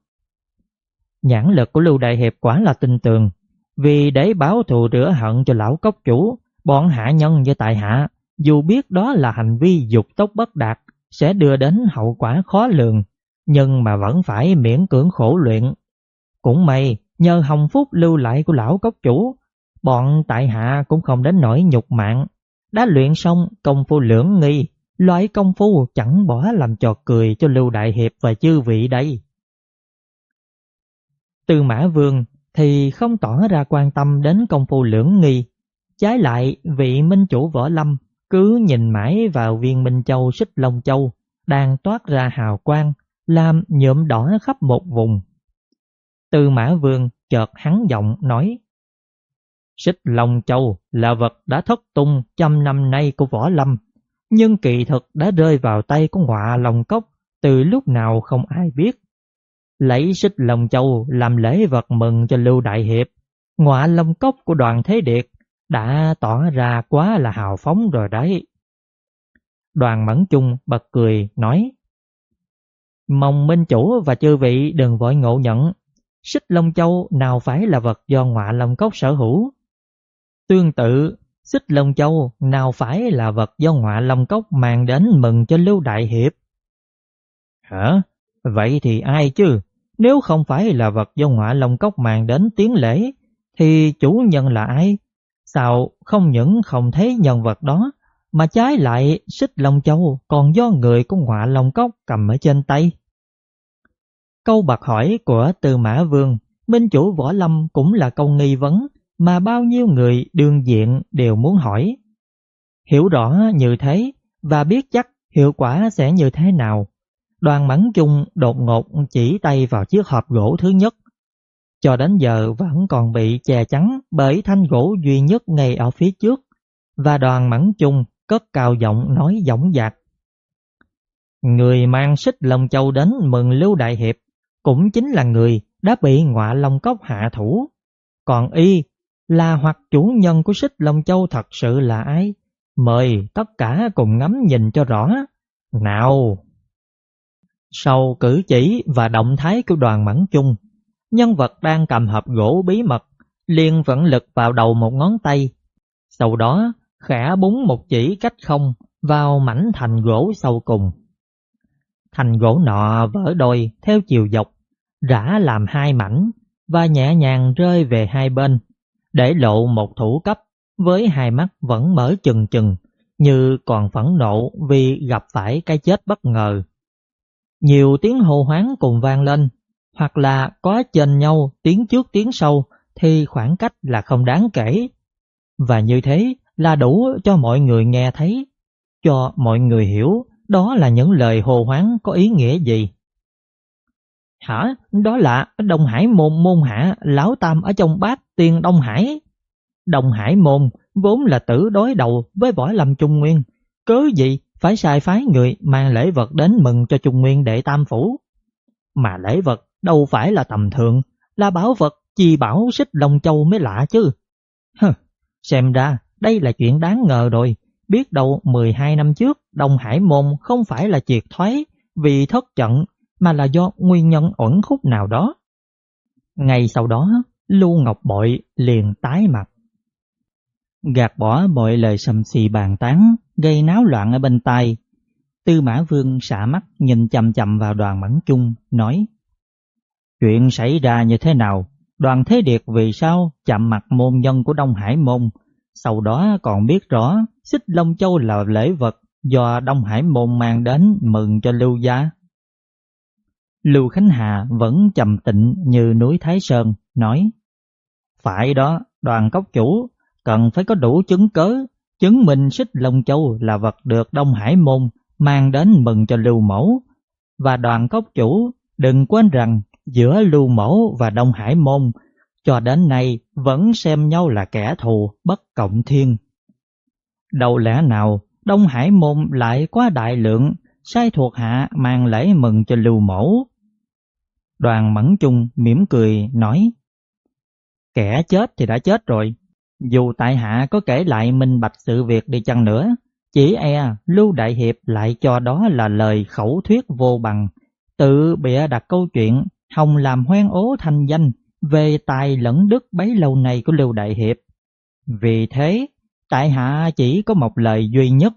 Nhãn lực của Lưu Đại Hiệp quả là tinh tường, vì để báo thù rửa hận cho lão cốc chủ, bọn hạ nhân như tại hạ, dù biết đó là hành vi dục tốc bất đạt, sẽ đưa đến hậu quả khó lường, nhưng mà vẫn phải miễn cưỡng khổ luyện. Cũng may, nhờ hồng phúc lưu lại của lão cốc chủ, bọn tại hạ cũng không đến nỗi nhục mạng. Đã luyện xong công phu lưỡng nghi, loại công phu chẳng bỏ làm trò cười cho Lưu Đại Hiệp và chư vị đây. Từ Mã Vương thì không tỏ ra quan tâm đến công phu lưỡng nghi. Trái lại, vị minh chủ võ lâm cứ nhìn mãi vào viên Minh Châu xích Long Châu đang toát ra hào quang, làm nhuộm đỏ khắp một vùng. Từ Mã Vương chợt hắn giọng nói Xích Long Châu là vật đã thất tung trăm năm nay của võ lâm, nhưng kỳ thực đã rơi vào tay của họa lòng cốc từ lúc nào không ai biết lấy xích Long Châu làm lễ vật mừng cho Lưu Đại Hiệp, ngọa Long Cốc của đoàn Thế Điệt đã tỏ ra quá là hào phóng rồi đấy. Đoàn Mẫn Trung bật cười nói Mong minh chủ và chư vị đừng vội ngộ nhận Xích Long Châu nào phải là vật do ngọa Long Cốc sở hữu Tương tự, xích Long Châu nào phải là vật do ngọa Long Cốc mang đến mừng cho Lưu Đại Hiệp Hả? Vậy thì ai chứ? Nếu không phải là vật do ngọa Long Cốc mang đến tiếng lễ, thì chủ nhân là ai? Sao không những không thấy nhân vật đó, mà trái lại xích Long Châu còn do người của ngọa Long Cốc cầm ở trên tay? Câu bạc hỏi của Từ Mã Vương, minh chủ Võ Lâm cũng là câu nghi vấn mà bao nhiêu người đương diện đều muốn hỏi. Hiểu rõ như thế và biết chắc hiệu quả sẽ như thế nào Đoàn mẫn chung đột ngột chỉ tay vào chiếc hộp gỗ thứ nhất. Cho đến giờ vẫn còn bị che chắn bởi thanh gỗ duy nhất ngay ở phía trước. Và đoàn mẫn chung cất cao giọng nói giọng dạc. Người mang xích Long Châu đến mừng Lưu Đại Hiệp cũng chính là người đã bị ngọa Long Cốc hạ thủ. Còn y là hoặc chủ nhân của xích Long Châu thật sự là ai? Mời tất cả cùng ngắm nhìn cho rõ. Nào! Sau cử chỉ và động thái của đoàn mẫn chung, nhân vật đang cầm hộp gỗ bí mật liền vận lực vào đầu một ngón tay. Sau đó, khẽ búng một chỉ cách không vào mảnh thành gỗ sau cùng. Thành gỗ nọ vỡ đôi theo chiều dọc, rã làm hai mảnh và nhẹ nhàng rơi về hai bên, để lộ một thủ cấp với hai mắt vẫn mở chừng chừng như còn phẫn nộ vì gặp phải cái chết bất ngờ. Nhiều tiếng hô hoáng cùng vang lên, hoặc là có chênh nhau tiếng trước tiếng sau thì khoảng cách là không đáng kể. Và như thế là đủ cho mọi người nghe thấy, cho mọi người hiểu đó là những lời hồ hoáng có ý nghĩa gì. Hả? Đó là Đông Hải môn môn hạ lão tam ở trong bát tiên Đông Hải. Đông Hải môn vốn là tử đối đầu với võ lâm trung nguyên, cớ gì phải sai phái người mang lễ vật đến mừng cho Trung Nguyên đệ tam phủ. Mà lễ vật đâu phải là tầm thường, là bảo vật chi bảo xích Long Châu mới lạ chứ. Hừ, xem ra đây là chuyện đáng ngờ rồi, biết đâu 12 năm trước Đông Hải Môn không phải là triệt thoái vì thất trận mà là do nguyên nhân ẩn khúc nào đó. Ngày sau đó, Lưu Ngọc Bội liền tái mặt. Gạt bỏ mọi lời sầm xì bàn tán gây náo loạn ở bên tai. Tư Mã Vương xả mắt nhìn chầm chầm vào đoàn mẫn chung, nói Chuyện xảy ra như thế nào? Đoàn Thế Điệt vì sao chạm mặt môn nhân của Đông Hải Môn, sau đó còn biết rõ xích Long Châu là lễ vật do Đông Hải Môn mang đến mừng cho Lưu gia. Lưu Khánh Hà vẫn trầm tịnh như núi Thái Sơn, nói Phải đó, đoàn cốc chủ cần phải có đủ chứng cớ, chứng minh xích Long Châu là vật được Đông Hải Môn mang đến mừng cho Lưu Mẫu. Và đoàn cốc chủ đừng quên rằng giữa Lưu Mẫu và Đông Hải Môn cho đến nay vẫn xem nhau là kẻ thù bất cộng thiên. Đâu lẽ nào Đông Hải Môn lại quá đại lượng, sai thuộc hạ mang lễ mừng cho Lưu Mẫu. Đoàn Mẫn Trung mỉm cười nói, Kẻ chết thì đã chết rồi, dù tại hạ có kể lại minh bạch sự việc đi chăng nữa, chỉ e Lưu Đại Hiệp lại cho đó là lời khẩu thuyết vô bằng, tự bịa đặt câu chuyện hòng làm hoen ố thành danh về tài lẫn đức bấy lâu nay của Lưu Đại Hiệp. Vì thế, tại hạ chỉ có một lời duy nhất,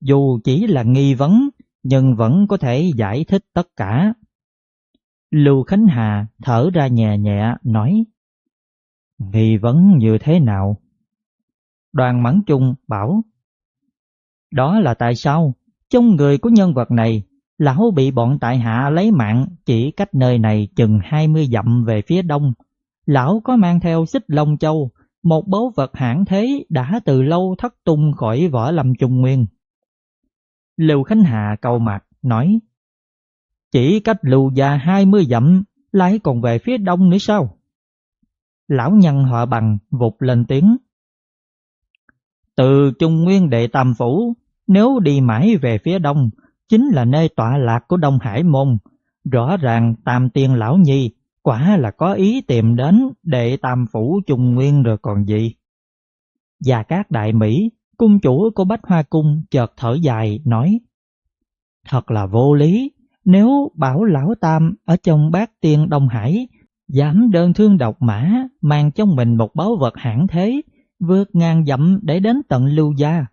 dù chỉ là nghi vấn, nhưng vẫn có thể giải thích tất cả. Lưu Khánh Hà thở ra nhẹ nhẹ nói Nghi vấn như thế nào? Đoàn Mẫn Trung bảo Đó là tại sao trong người của nhân vật này Lão bị bọn tại hạ lấy mạng chỉ cách nơi này chừng 20 dặm về phía đông. Lão có mang theo xích Long Châu, một báu vật hãng thế đã từ lâu thất tung khỏi võ lâm trung nguyên. Lưu Khánh Hà cầu mặt nói Chỉ cách lưu gia 20 dặm lại còn về phía đông nữa sao? Lão nhân họ bằng vụt lên tiếng Từ Trung Nguyên Đệ Tam Phủ Nếu đi mãi về phía đông chính là nơi tọa lạc của Đông Hải Môn. Rõ ràng Tam Tiên Lão Nhi quả là có ý tìm đến đệ Tam Phủ Trung Nguyên rồi còn gì. Và các đại Mỹ, cung chủ của Bách Hoa Cung chợt thở dài nói Thật là vô lý, nếu bảo Lão Tam ở trong bát tiên Đông Hải dám đơn thương độc mã mang trong mình một báu vật hãng thế vượt ngàn dặm để đến tận lưu gia.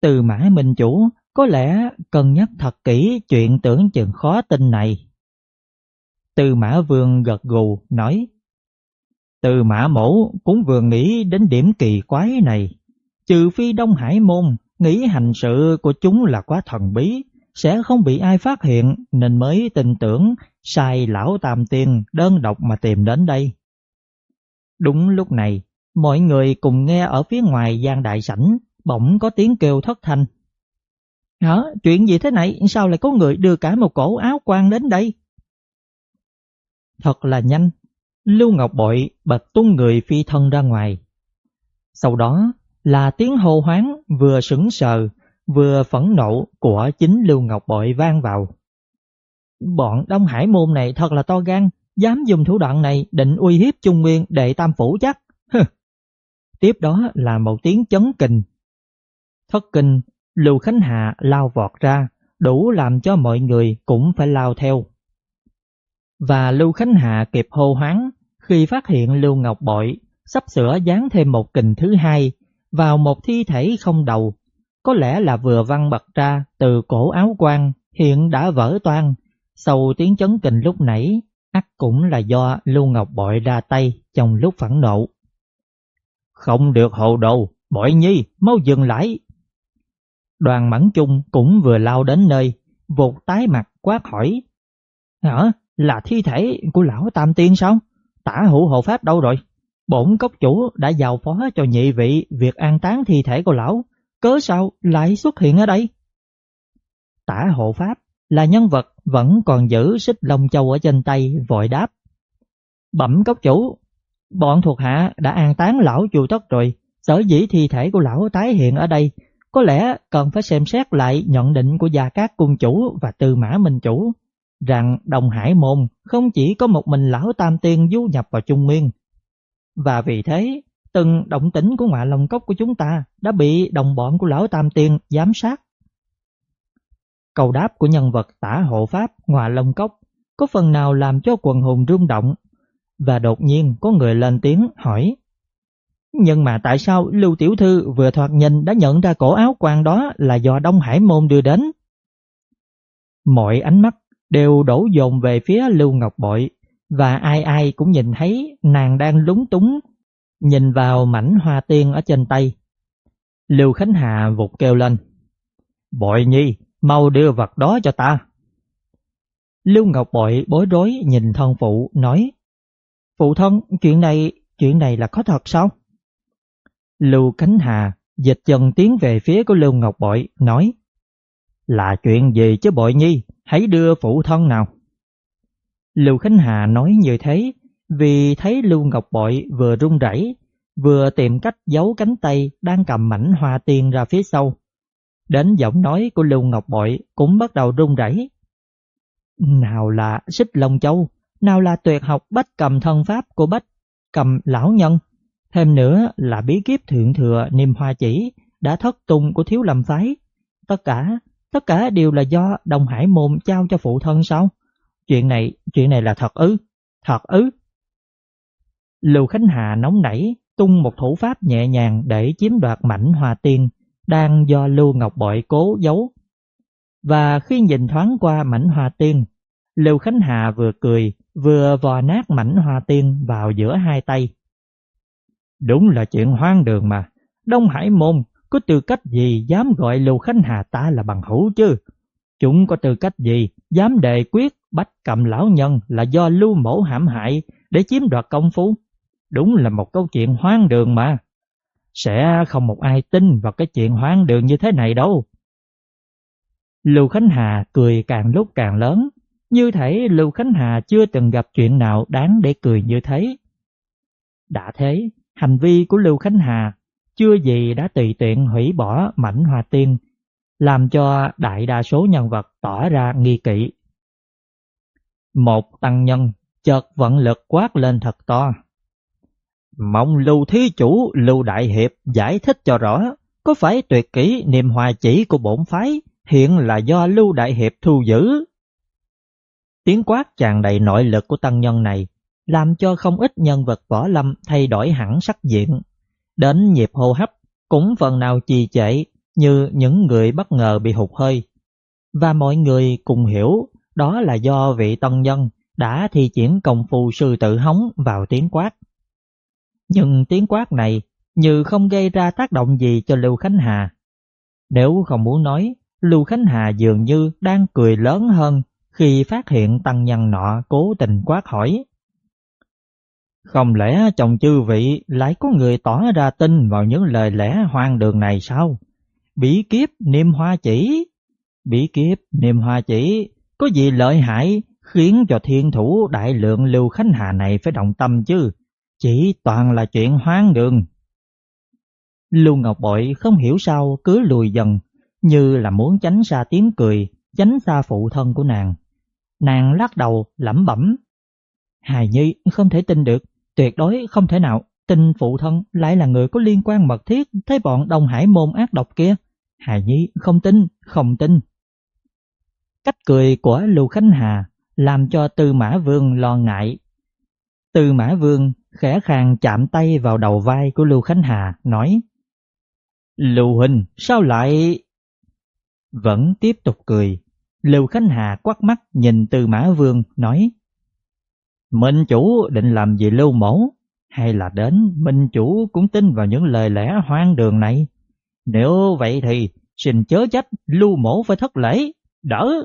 Từ mã minh chủ có lẽ cần nhắc thật kỹ chuyện tưởng chừng khó tin này. Từ mã vương gật gù nói Từ mã mẫu cũng vừa nghĩ đến điểm kỳ quái này. Trừ phi Đông Hải Môn nghĩ hành sự của chúng là quá thần bí, sẽ không bị ai phát hiện nên mới tin tưởng sai lão tam tiên đơn độc mà tìm đến đây. Đúng lúc này, mọi người cùng nghe ở phía ngoài gian đại sảnh bỗng có tiếng kêu thất thanh. Hả? Chuyện gì thế này? Sao lại có người đưa cả một cổ áo quan đến đây? Thật là nhanh. Lưu Ngọc Bội bật tung người phi thân ra ngoài. Sau đó là tiếng hô hoáng vừa sững sờ vừa phẫn nộ của chính Lưu Ngọc Bội vang vào. Bọn Đông Hải môn này thật là to gan, dám dùng thủ đoạn này định uy hiếp Trung Nguyên đệ tam phủ chắc. Tiếp đó là một tiếng chấn kình. Thất kinh Lưu Khánh Hạ lao vọt ra, đủ làm cho mọi người cũng phải lao theo. Và Lưu Khánh Hạ kịp hô hoáng khi phát hiện Lưu Ngọc Bội sắp sửa dán thêm một kình thứ hai vào một thi thể không đầu, có lẽ là vừa văng bật ra từ cổ áo quan hiện đã vỡ toan. Sau tiếng chấn kình lúc nãy, ắt cũng là do Lưu Ngọc Bội ra tay trong lúc phẫn nộ. Không được hồ đồ, Bội Nhi, mau dừng lại, Đoàn mẫn chung cũng vừa lao đến nơi, vụt tái mặt quát hỏi. Hả? Là thi thể của lão Tam Tiên sao? Tả hữu hộ pháp đâu rồi? Bổn cốc chủ đã giao phó cho nhị vị việc an táng thi thể của lão, cớ sao lại xuất hiện ở đây? Tả hộ pháp là nhân vật vẫn còn giữ xích lông châu ở trên tay vội đáp. Bẩm cốc chủ, bọn thuộc hạ đã an táng lão chùa tất rồi, sở dĩ thi thể của lão tái hiện ở đây có lẽ cần phải xem xét lại nhận định của Gia Cát Cung Chủ và Tư Mã Minh Chủ rằng Đồng Hải Môn không chỉ có một mình lão Tam Tiên du nhập vào Trung Nguyên. Và vì thế, từng động tĩnh của ngoại lòng cốc của chúng ta đã bị đồng bọn của lão Tam Tiên giám sát. Cầu đáp của nhân vật tả hộ pháp ngoại long cốc có phần nào làm cho quần hùng rung động và đột nhiên có người lên tiếng hỏi nhưng mà tại sao Lưu Tiểu Thư vừa thoạt nhìn đã nhận ra cổ áo quan đó là do Đông Hải Môn đưa đến? Mọi ánh mắt đều đổ dồn về phía Lưu Ngọc Bội và ai ai cũng nhìn thấy nàng đang lúng túng nhìn vào mảnh hoa tiên ở trên tay. Lưu Khánh Hà vụt kêu lên. Bội nhi, mau đưa vật đó cho ta. Lưu Ngọc Bội bối rối nhìn thân phụ, nói Phụ thân, chuyện này, chuyện này là có thật sao? Lưu Cánh Hà dịch dần tiến về phía của Lưu Ngọc Bội, nói Là chuyện gì chứ Bội Nhi, hãy đưa phụ thân nào. Lưu Khánh Hà nói như thế vì thấy Lưu Ngọc Bội vừa run rẩy vừa tìm cách giấu cánh tay đang cầm mảnh hoa tiên ra phía sau. Đến giọng nói của Lưu Ngọc Bội cũng bắt đầu run rẩy. Nào là xích lông châu, nào là tuyệt học bách cầm thân pháp của bách cầm lão nhân, thêm nữa là bí kíp thượng thừa niềm hoa chỉ đã thất tung của thiếu lâm phái. Tất cả, tất cả đều là do Đồng Hải Môn trao cho phụ thân sao? Chuyện này, chuyện này là thật ư? Thật ư? Lưu Khánh Hà nóng nảy, tung một thủ pháp nhẹ nhàng để chiếm đoạt mảnh hoa tiên đang do Lưu Ngọc Bội cố giấu. Và khi nhìn thoáng qua mảnh hoa tiên, Lưu Khánh Hà vừa cười vừa vò nát mảnh hoa tiên vào giữa hai tay. Đúng là chuyện hoang đường mà, Đông Hải Môn có tư cách gì dám gọi Lưu Khánh Hà ta là bằng hữu chứ? Chúng có tư cách gì dám đề quyết bách cầm lão nhân là do lưu mẫu hãm hại để chiếm đoạt công phu? Đúng là một câu chuyện hoang đường mà. Sẽ không một ai tin vào cái chuyện hoang đường như thế này đâu. Lưu Khánh Hà cười càng lúc càng lớn, như thể Lưu Khánh Hà chưa từng gặp chuyện nào đáng để cười như thế. Đã thế, hành vi của Lưu Khánh Hà chưa gì đã tùy tiện hủy bỏ mảnh hòa tiên, làm cho đại đa số nhân vật tỏ ra nghi kỵ. Một tăng nhân chợt vận lực quát lên thật to. Mong Lưu Thí Chủ Lưu Đại Hiệp giải thích cho rõ, có phải tuyệt kỹ niềm hòa chỉ của bổn phái hiện là do Lưu Đại Hiệp thu giữ? Tiếng quát tràn đầy nội lực của tăng nhân này làm cho không ít nhân vật võ lâm thay đổi hẳn sắc diện. Đến nhịp hô hấp cũng phần nào trì trệ như những người bất ngờ bị hụt hơi. Và mọi người cùng hiểu đó là do vị tân nhân đã thi triển công phu sư tự hóng vào tiếng quát. Nhưng tiếng quát này như không gây ra tác động gì cho Lưu Khánh Hà. Nếu không muốn nói, Lưu Khánh Hà dường như đang cười lớn hơn khi phát hiện tăng nhân nọ cố tình quát hỏi. Không lẽ chồng chư vị lại có người tỏ ra tin vào những lời lẽ hoang đường này sao? Bí kiếp niêm hoa chỉ, bí kiếp niêm hoa chỉ có gì lợi hại khiến cho thiên thủ đại lượng Lưu Khánh Hà này phải động tâm chứ? Chỉ toàn là chuyện hoang đường. Lưu Ngọc Bội không hiểu sao cứ lùi dần, như là muốn tránh xa tiếng cười, tránh xa phụ thân của nàng. Nàng lắc đầu lẩm bẩm. Hài Nhi không thể tin được, tuyệt đối không thể nào tin phụ thân lại là người có liên quan mật thiết tới bọn Đông Hải môn ác độc kia. Hài Nhi không tin, không tin. Cách cười của Lưu Khánh Hà làm cho Tư Mã Vương lo ngại. Tư Mã Vương khẽ khàng chạm tay vào đầu vai của Lưu Khánh Hà, nói Lưu Huynh, sao lại... Vẫn tiếp tục cười. Lưu Khánh Hà quắc mắt nhìn Tư Mã Vương, nói Minh chủ định làm gì lưu mẫu? Hay là đến Minh chủ cũng tin vào những lời lẽ hoang đường này? Nếu vậy thì xin chớ trách lưu mẫu phải thất lễ, đỡ.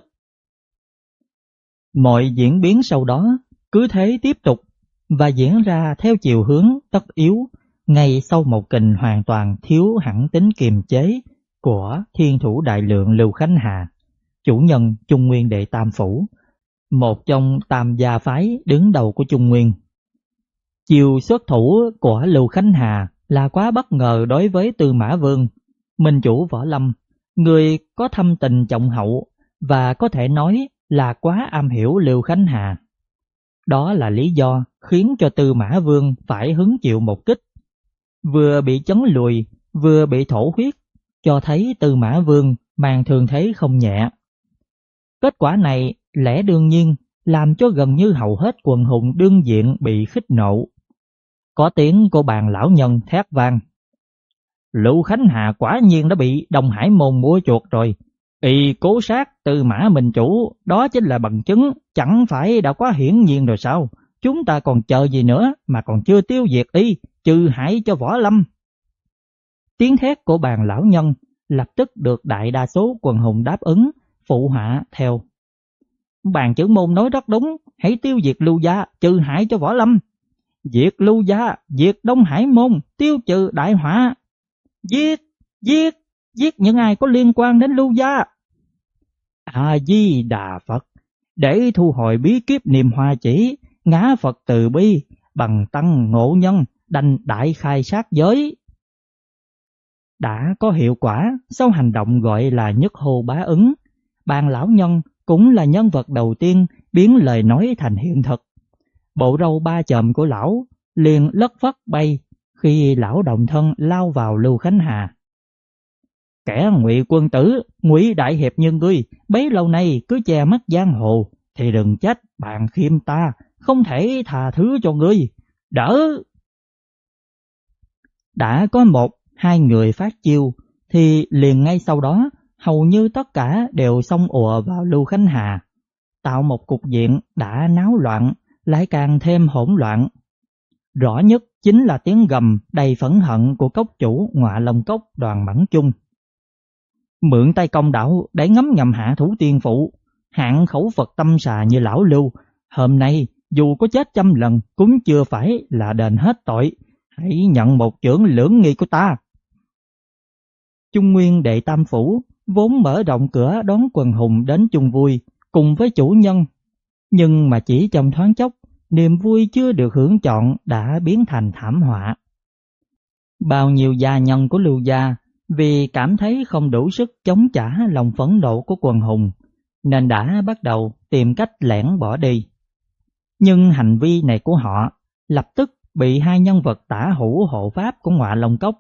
Mọi diễn biến sau đó cứ thế tiếp tục và diễn ra theo chiều hướng tất yếu ngay sau một kình hoàn toàn thiếu hẳn tính kiềm chế của thiên thủ đại lượng Lưu Khánh Hà, chủ nhân Trung Nguyên Đệ Tam Phủ, một trong tam gia phái đứng đầu của Trung Nguyên. Chiều xuất thủ của Lưu Khánh Hà là quá bất ngờ đối với Tư Mã Vương, minh chủ võ lâm, người có thâm tình trọng hậu và có thể nói là quá am hiểu Lưu Khánh Hà. Đó là lý do khiến cho Tư Mã Vương phải hứng chịu một kích. Vừa bị chấn lùi, vừa bị thổ huyết, cho thấy Tư Mã Vương mang thường thế không nhẹ. Kết quả này lẽ đương nhiên làm cho gần như hầu hết quần hùng đương diện bị khích nộ. Có tiếng của bàn lão nhân thét vang. Lũ Khánh Hà quả nhiên đã bị Đông Hải Môn mua chuột rồi, Y cố sát từ mã mình chủ, đó chính là bằng chứng, chẳng phải đã quá hiển nhiên rồi sao? Chúng ta còn chờ gì nữa mà còn chưa tiêu diệt y, trừ hại cho võ lâm. Tiếng thét của bàn lão nhân lập tức được đại đa số quần hùng đáp ứng, phụ họa theo. Bàn chữ môn nói rất đúng, hãy tiêu diệt lưu gia, trừ hại cho võ lâm. Diệt lưu gia, diệt đông hải môn, tiêu trừ đại họa. Giết, giết, giết những ai có liên quan đến lưu gia. A-di-đà Phật, để thu hồi bí kiếp niềm hoa chỉ, ngã Phật từ bi, bằng tăng ngộ nhân, đành đại khai sát giới. Đã có hiệu quả, sau hành động gọi là nhất hồ bá ứng, bàn lão nhân cũng là nhân vật đầu tiên biến lời nói thành hiện thực. Bộ râu ba chòm của lão liền lất phất bay khi lão đồng thân lao vào Lưu Khánh Hà. Kẻ ngụy quân tử, ngụy đại hiệp nhân ngươi, bấy lâu nay cứ che mắt giang hồ, thì đừng trách bạn khiêm ta, không thể tha thứ cho ngươi. Đỡ! Đã có một, hai người phát chiêu, thì liền ngay sau đó, hầu như tất cả đều xông ùa vào Lưu Khánh Hà, tạo một cục diện đã náo loạn, lại càng thêm hỗn loạn. Rõ nhất chính là tiếng gầm đầy phẫn hận của cốc chủ ngọa lồng cốc đoàn mẫn chung. Mượn tay công đạo để ngấm ngầm hạ thủ tiên phụ, hạng khẩu Phật tâm xà như lão lưu, hôm nay dù có chết trăm lần cũng chưa phải là đền hết tội, hãy nhận một chưởng lưỡng nghi của ta. Trung Nguyên đệ tam phủ vốn mở rộng cửa đón quần hùng đến chung vui cùng với chủ nhân, nhưng mà chỉ trong thoáng chốc, niềm vui chưa được hưởng chọn đã biến thành thảm họa. Bao nhiêu gia nhân của Lưu Gia vì cảm thấy không đủ sức chống trả lòng phẫn nộ của quần hùng, nên đã bắt đầu tìm cách lẻn bỏ đi. Nhưng hành vi này của họ lập tức bị hai nhân vật tả hữu hộ pháp của ngọa Long Cốc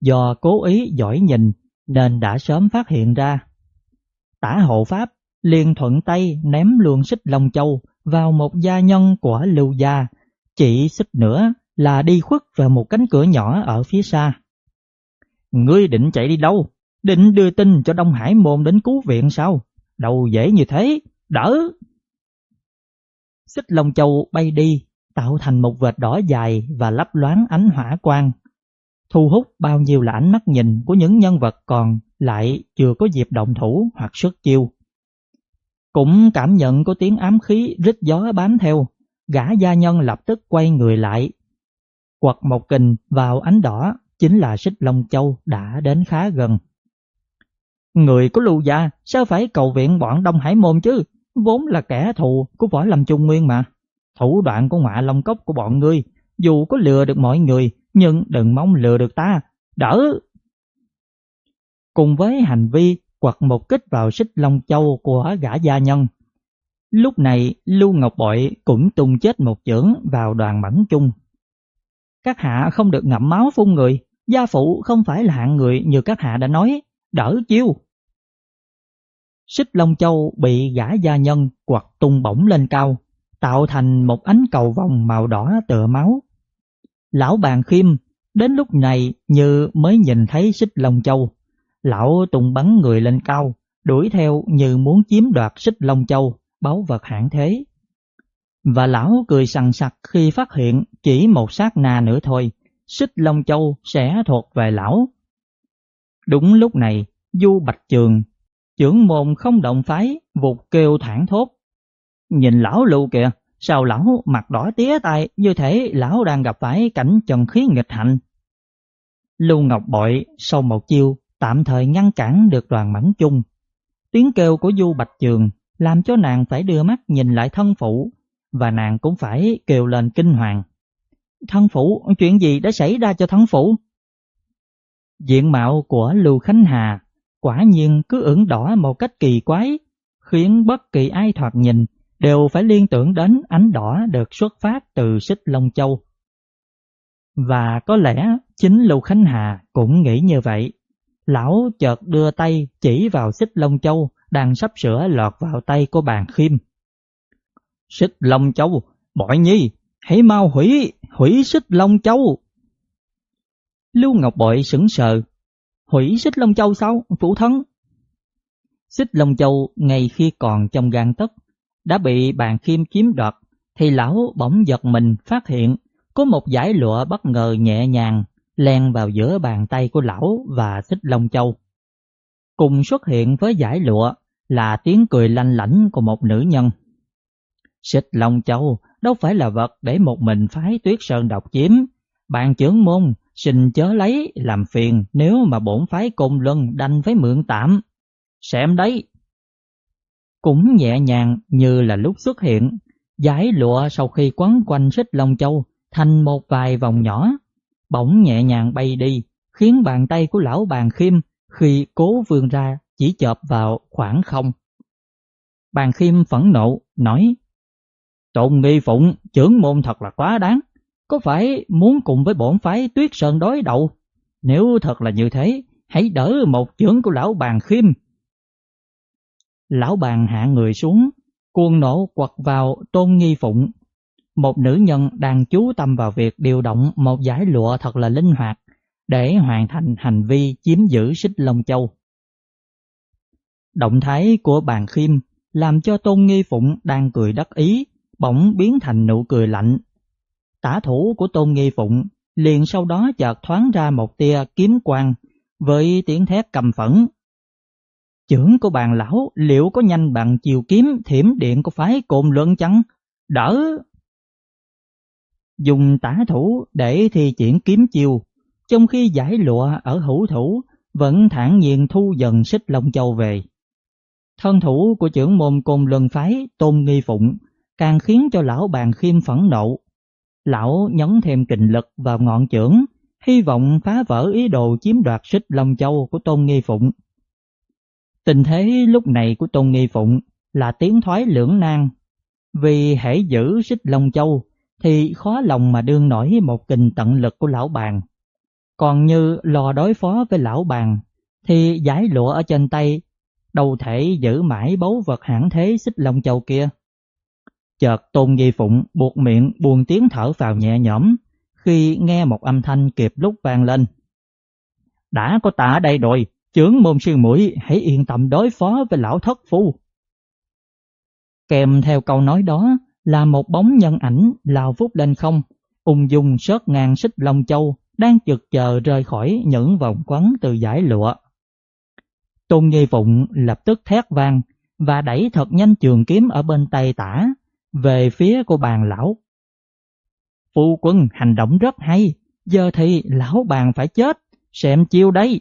do cố ý giỏi nhìn nên đã sớm phát hiện ra. Tả hộ pháp liền thuận tay ném luồng xích Long Châu vào một gia nhân của Lưu Gia, chỉ xích nữa là đi khuất vào một cánh cửa nhỏ ở phía xa. Ngươi định chạy đi đâu? Định đưa tin cho Đông Hải Môn đến cứu viện sao? Đâu dễ như thế, đỡ! Xích Long Châu bay đi, tạo thành một vệt đỏ dài và lấp loáng ánh hỏa quang. Thu hút bao nhiêu là ánh mắt nhìn của những nhân vật còn lại chưa có dịp động thủ hoặc xuất chiêu. Cũng cảm nhận có tiếng ám khí rít gió bám theo, gã gia nhân lập tức quay người lại. Quật một kình vào ánh đỏ chính là xích Long Châu đã đến khá gần. Người của lưu gia sao phải cầu viện bọn Đông Hải Môn chứ, vốn là kẻ thù của võ lâm trung nguyên mà. Thủ đoạn của ngọa long cốc của bọn ngươi, dù có lừa được mọi người, nhưng đừng mong lừa được ta, đỡ. Cùng với hành vi quật một kích vào xích Long Châu của gã gia nhân. Lúc này Lưu Ngọc Bội cũng tung chết một chưởng vào đoàn mẫn chung. Các hạ không được ngậm máu phun người, gia phụ không phải là hạng người như các hạ đã nói, đỡ chiêu. Xích Long Châu bị gã gia nhân quật tung bổng lên cao, tạo thành một ánh cầu vòng màu đỏ tựa máu. Lão bàn khiêm đến lúc này như mới nhìn thấy xích Long Châu. Lão tung bắn người lên cao, đuổi theo như muốn chiếm đoạt xích Long Châu, báu vật hạng thế. Và lão cười sằng sặc khi phát hiện chỉ một sát na nữa thôi, xích Long Châu sẽ thuộc về lão. Đúng lúc này, Du Bạch Trường, trưởng môn không động phái, vụt kêu thẳng thốt. Nhìn lão lưu kìa, sao lão mặt đỏ tía tay như thể lão đang gặp phải cảnh trần khí nghịch hạnh. Lưu Ngọc Bội sau một chiêu tạm thời ngăn cản được đoàn mẫn chung. Tiếng kêu của Du Bạch Trường làm cho nàng phải đưa mắt nhìn lại thân phụ và nàng cũng phải kêu lên kinh hoàng. Thân phụ, chuyện gì đã xảy ra cho thân phụ? Diện mạo của Lưu Khánh Hà quả nhiên cứ ửng đỏ một cách kỳ quái, khiến bất kỳ ai thoạt nhìn đều phải liên tưởng đến ánh đỏ được xuất phát từ xích Long Châu. Và có lẽ chính Lưu Khánh Hà cũng nghĩ như vậy. Lão chợt đưa tay chỉ vào xích Long Châu đang sắp sửa lọt vào tay của bàn khiêm. Xích Long Châu, bội nhi, hãy mau hủy, hủy xích Long Châu. Lưu Ngọc Bội sững sờ, hủy xích Long Châu sao, phụ thân? Xích Long Châu ngay khi còn trong gan tất, đã bị bàn khiêm chiếm đoạt, thì lão bỗng giật mình phát hiện có một giải lụa bất ngờ nhẹ nhàng len vào giữa bàn tay của lão và xích Long Châu. cùng xuất hiện với giải lụa là tiếng cười lanh lảnh của một nữ nhân. Xích Long Châu đâu phải là vật để một mình phái tuyết sơn độc chiếm. Bạn trưởng môn xin chớ lấy làm phiền nếu mà bổn phái côn luân đành với mượn tạm. Xem đấy! Cũng nhẹ nhàng như là lúc xuất hiện, giải lụa sau khi quấn quanh xích Long Châu thành một vài vòng nhỏ, bỗng nhẹ nhàng bay đi, khiến bàn tay của lão bàn khiêm khi cố vươn ra chỉ chộp vào khoảng không. Bàn khiêm phẫn nộ, nói Tôn nghi phụng, trưởng môn thật là quá đáng, có phải muốn cùng với bổn phái tuyết sơn đối đầu? Nếu thật là như thế, hãy đỡ một chưởng của lão bàn khiêm. Lão bàn hạ người xuống, cuồng nổ quật vào tôn nghi phụng. Một nữ nhân đang chú tâm vào việc điều động một giải lụa thật là linh hoạt để hoàn thành hành vi chiếm giữ xích Long Châu. Động thái của bàn khiêm làm cho Tôn Nghi Phụng đang cười đắc ý, bỗng biến thành nụ cười lạnh. Tả thủ của Tôn Nghi Phụng liền sau đó chợt thoáng ra một tia kiếm quang với tiếng thét cầm phẫn. Chưởng của bàn lão liệu có nhanh bằng chiều kiếm thiểm điện của phái cồn luận chăng? Đỡ! Dùng tả thủ để thi triển kiếm chiều trong khi giải lụa ở hữu thủ vẫn thản nhiên thu dần xích Long Châu về. Thân thủ của trưởng môn côn luân phái Tôn Nghi Phụng càng khiến cho lão bàn khiêm phẫn nộ. Lão nhấn thêm kình lực vào ngọn trưởng, hy vọng phá vỡ ý đồ chiếm đoạt xích Long Châu của Tôn Nghi Phụng. Tình thế lúc này của Tôn Nghi Phụng là tiếng thoái lưỡng nan, vì hãy giữ xích Long Châu thì khó lòng mà đương nổi một kình tận lực của lão bàn. Còn như lò đối phó với lão bàn thì giải lụa ở trên tay đâu thể giữ mãi báu vật hãng thế xích long châu kia. Chợt Tôn Nghi Phụng buộc miệng buồn tiếng thở vào nhẹ nhõm khi nghe một âm thanh kịp lúc vang lên. Đã có tả đây rồi, chướng môn sư mũi hãy yên tâm đối phó với lão thất phu. Kèm theo câu nói đó là một bóng nhân ảnh lao vút lên không, ung dung sớt ngang xích long châu đang chực chờ rời khỏi những vòng quấn từ giải lụa. Tôn Nghi Phụng lập tức thét vang và đẩy thật nhanh trường kiếm ở bên tay tả về phía của bàn lão. Phu quân hành động rất hay, giờ thì lão bàn phải chết, xem chiêu đây.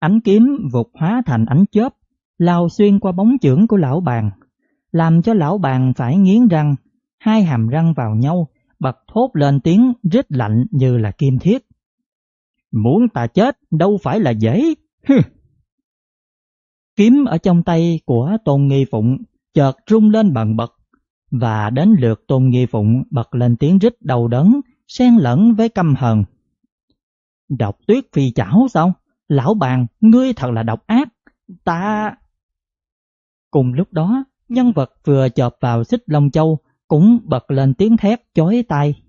Ánh kiếm vụt hóa thành ánh chớp, lao xuyên qua bóng chưởng của lão bàn, làm cho lão bàn phải nghiến răng, hai hàm răng vào nhau, bật thốt lên tiếng rít lạnh như là kim thiết. Muốn ta chết đâu phải là dễ, Kiếm ở trong tay của Tôn Nghi Phụng chợt rung lên bần bật và đến lượt Tôn Nghi Phụng bật lên tiếng rít đầu đớn xen lẫn với căm hờn. Độc tuyết phi chảo sao? Lão bàn, ngươi thật là độc ác. Ta... Cùng lúc đó, nhân vật vừa chộp vào xích Long Châu cũng bật lên tiếng thét chói tai.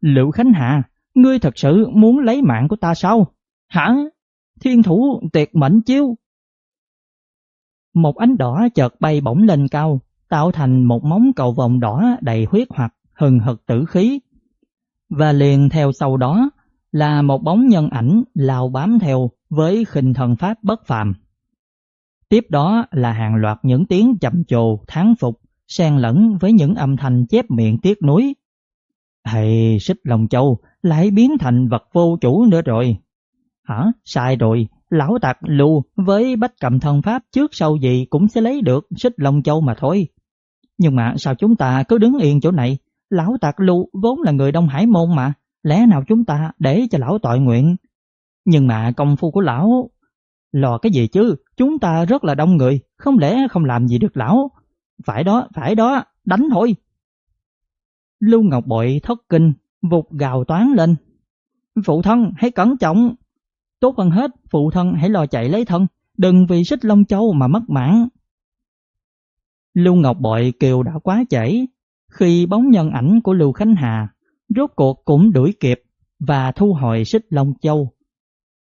Lữ Khánh Hạ, ngươi thật sự muốn lấy mạng của ta sao? Hả? Thiên thủ tuyệt mệnh chiêu. Một ánh đỏ chợt bay bổng lên cao, tạo thành một móng cầu vòng đỏ đầy huyết hoặc hừng hực tử khí. Và liền theo sau đó là một bóng nhân ảnh lao bám theo với khinh thần pháp bất phàm. Tiếp đó là hàng loạt những tiếng chậm trồ, thán phục, xen lẫn với những âm thanh chép miệng tiếc nuối. Hay xích lòng châu lại biến thành vật vô chủ nữa rồi. Hả? Sai rồi, lão Tạc lù với bách cầm thần pháp trước sau gì cũng sẽ lấy được xích long châu mà thôi. Nhưng mà sao chúng ta cứ đứng yên chỗ này? Lão Tạc lù vốn là người Đông Hải môn mà, lẽ nào chúng ta để cho lão tội nguyện? Nhưng mà công phu của lão... Lò cái gì chứ, chúng ta rất là đông người, không lẽ không làm gì được lão? Phải đó, phải đó, đánh thôi. Lưu Ngọc Bội thất kinh, vụt gào toán lên. Phụ thân, hãy cẩn trọng, Tốt hơn hết, phụ thân hãy lo chạy lấy thân, đừng vì xích Long Châu mà mất mạng. Lưu Ngọc Bội kiều đã quá chảy, khi bóng nhân ảnh của Lưu Khánh Hà rốt cuộc cũng đuổi kịp và thu hồi xích Long Châu,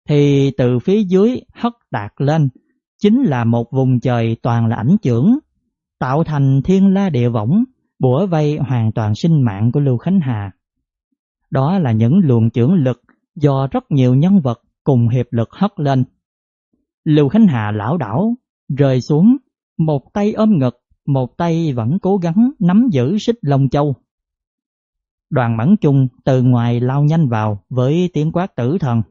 thì từ phía dưới hất tạc lên, chính là một vùng trời toàn là ảnh trưởng, tạo thành thiên la địa võng, bủa vây hoàn toàn sinh mạng của Lưu Khánh Hà. Đó là những luồng trưởng lực do rất nhiều nhân vật cùng hiệp lực hất lên. Lưu Khánh Hà lão đảo, rơi xuống, một tay ôm ngực, một tay vẫn cố gắng nắm giữ xích long châu. Đoàn mẫn chung từ ngoài lao nhanh vào với tiếng quát tử thần.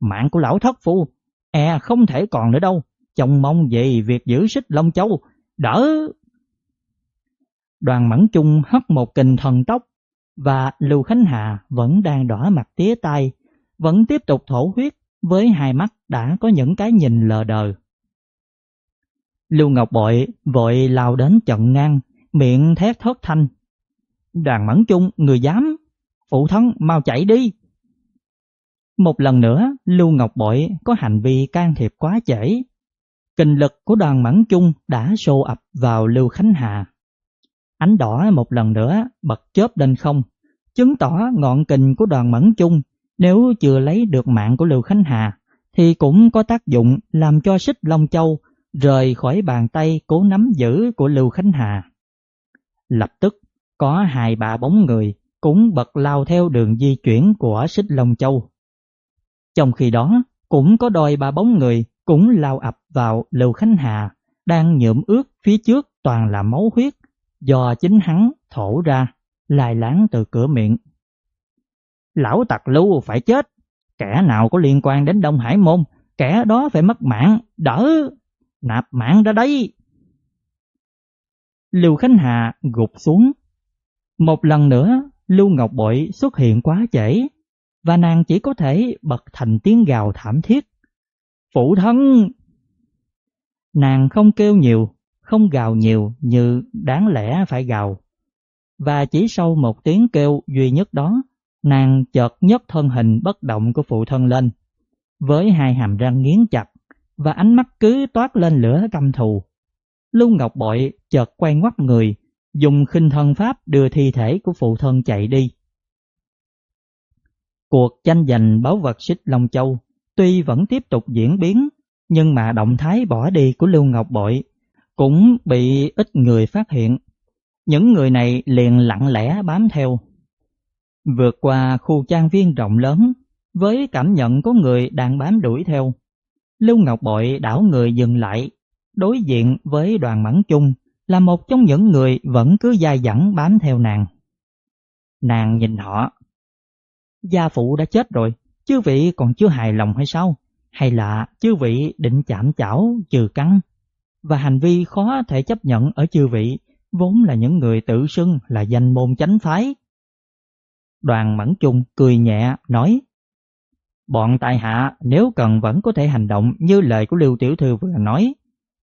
Mạng của lão thất phu, e không thể còn nữa đâu, chồng mong gì việc giữ xích long châu, đỡ. Đoàn mẫn chung hất một kình thần tốc, và Lưu Khánh Hà vẫn đang đỏ mặt tía tay, vẫn tiếp tục thổ huyết với hai mắt đã có những cái nhìn lờ đờ. Lưu Ngọc Bội vội lao đến trận ngang, miệng thét thất thanh. Đoàn mẫn chung, người dám, phụ thân mau chạy đi. Một lần nữa, Lưu Ngọc Bội có hành vi can thiệp quá trễ. Kinh lực của đoàn mẫn chung đã xô ập vào Lưu Khánh Hà. Ánh đỏ một lần nữa bật chớp lên không, chứng tỏ ngọn kình của đoàn mẫn chung nếu chưa lấy được mạng của Lưu Khánh Hà thì cũng có tác dụng làm cho xích Long Châu rời khỏi bàn tay cố nắm giữ của Lưu Khánh Hà. Lập tức có hai bà bóng người cũng bật lao theo đường di chuyển của xích Long Châu. Trong khi đó, cũng có đôi bà bóng người cũng lao ập vào Lưu Khánh Hà đang nhuộm ướt phía trước toàn là máu huyết do chính hắn thổ ra, lai láng từ cửa miệng. Lão tặc lưu phải chết, kẻ nào có liên quan đến Đông Hải Môn, kẻ đó phải mất mạng, đỡ, nạp mạng ra đây. Lưu Khánh Hà gục xuống. Một lần nữa, Lưu Ngọc Bội xuất hiện quá trễ, và nàng chỉ có thể bật thành tiếng gào thảm thiết. Phụ thân! Nàng không kêu nhiều, không gào nhiều như đáng lẽ phải gào. Và chỉ sau một tiếng kêu duy nhất đó, nàng chợt nhấc thân hình bất động của phụ thân lên, với hai hàm răng nghiến chặt và ánh mắt cứ toát lên lửa căm thù. Lưu Ngọc Bội chợt quay ngoắt người, dùng khinh thân pháp đưa thi thể của phụ thân chạy đi. Cuộc tranh giành báu vật xích Long Châu tuy vẫn tiếp tục diễn biến, nhưng mà động thái bỏ đi của Lưu Ngọc Bội cũng bị ít người phát hiện. Những người này liền lặng lẽ bám theo. Vượt qua khu trang viên rộng lớn, với cảm nhận có người đang bám đuổi theo, Lưu Ngọc Bội đảo người dừng lại, đối diện với đoàn mẫn chung là một trong những người vẫn cứ dai dẳng bám theo nàng. Nàng nhìn họ. Gia phụ đã chết rồi, chư vị còn chưa hài lòng hay sao? Hay là chư vị định chạm chảo trừ cắn? Và hành vi khó thể chấp nhận ở chư vị vốn là những người tự xưng là danh môn chánh phái. Đoàn Mẫn Trung cười nhẹ nói Bọn tài hạ nếu cần vẫn có thể hành động như lời của Lưu Tiểu Thư vừa nói,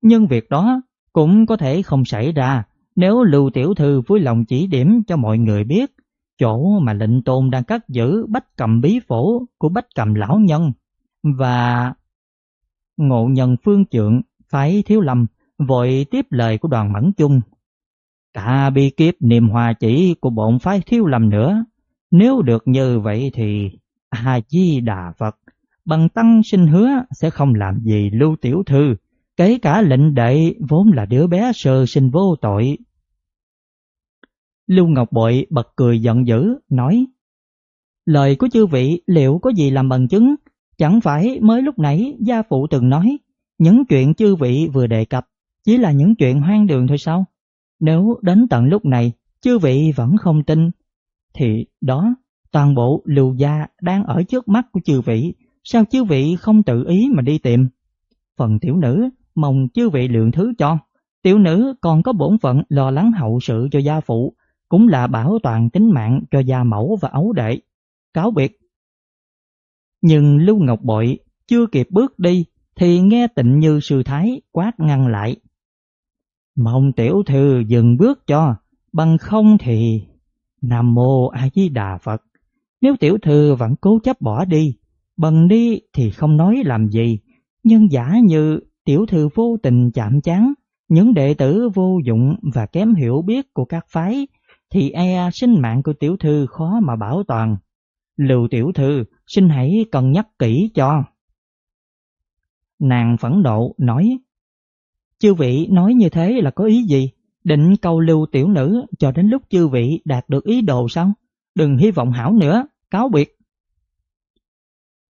nhưng việc đó cũng có thể không xảy ra nếu Lưu Tiểu Thư vui lòng chỉ điểm cho mọi người biết chỗ mà lệnh tôn đang cất giữ bách cầm bí phổ của bách cầm lão nhân và ngộ nhân phương trượng phái thiếu lầm vội tiếp lời của đoàn mẫn chung. Cả bi kiếp niềm hòa chỉ của bọn phái thiếu lầm nữa, nếu được như vậy thì A Di Đà Phật, bằng tăng sinh hứa sẽ không làm gì lưu tiểu thư, kể cả lệnh đệ vốn là đứa bé sơ sinh vô tội. Lưu Ngọc Bội bật cười giận dữ, nói Lời của chư vị liệu có gì làm bằng chứng? Chẳng phải mới lúc nãy gia phụ từng nói những chuyện chư vị vừa đề cập chỉ là những chuyện hoang đường thôi sao? Nếu đến tận lúc này chư vị vẫn không tin thì đó toàn bộ lưu gia đang ở trước mắt của chư vị, sao chư vị không tự ý mà đi tìm? Phần tiểu nữ mong chư vị lượng thứ cho. Tiểu nữ còn có bổn phận lo lắng hậu sự cho gia phụ, cũng là bảo toàn tính mạng cho gia mẫu và ấu đệ. Cáo biệt. Nhưng Lưu Ngọc Bội chưa kịp bước đi thì nghe tịnh như sư thái quát ngăn lại. Mong tiểu thư dừng bước cho, bằng không thì... Nam Mô A Di Đà Phật nếu tiểu thư vẫn cố chấp bỏ đi, bần đi thì không nói làm gì, nhưng giả như tiểu thư vô tình chạm chán những đệ tử vô dụng và kém hiểu biết của các phái, thì e sinh mạng của tiểu thư khó mà bảo toàn. Lưu tiểu thư, xin hãy cân nhắc kỹ cho. Nàng phẫn nộ nói, chư vị nói như thế là có ý gì? Định câu lưu tiểu nữ cho đến lúc chư vị đạt được ý đồ sao? Đừng hy vọng hảo nữa cáo biệt.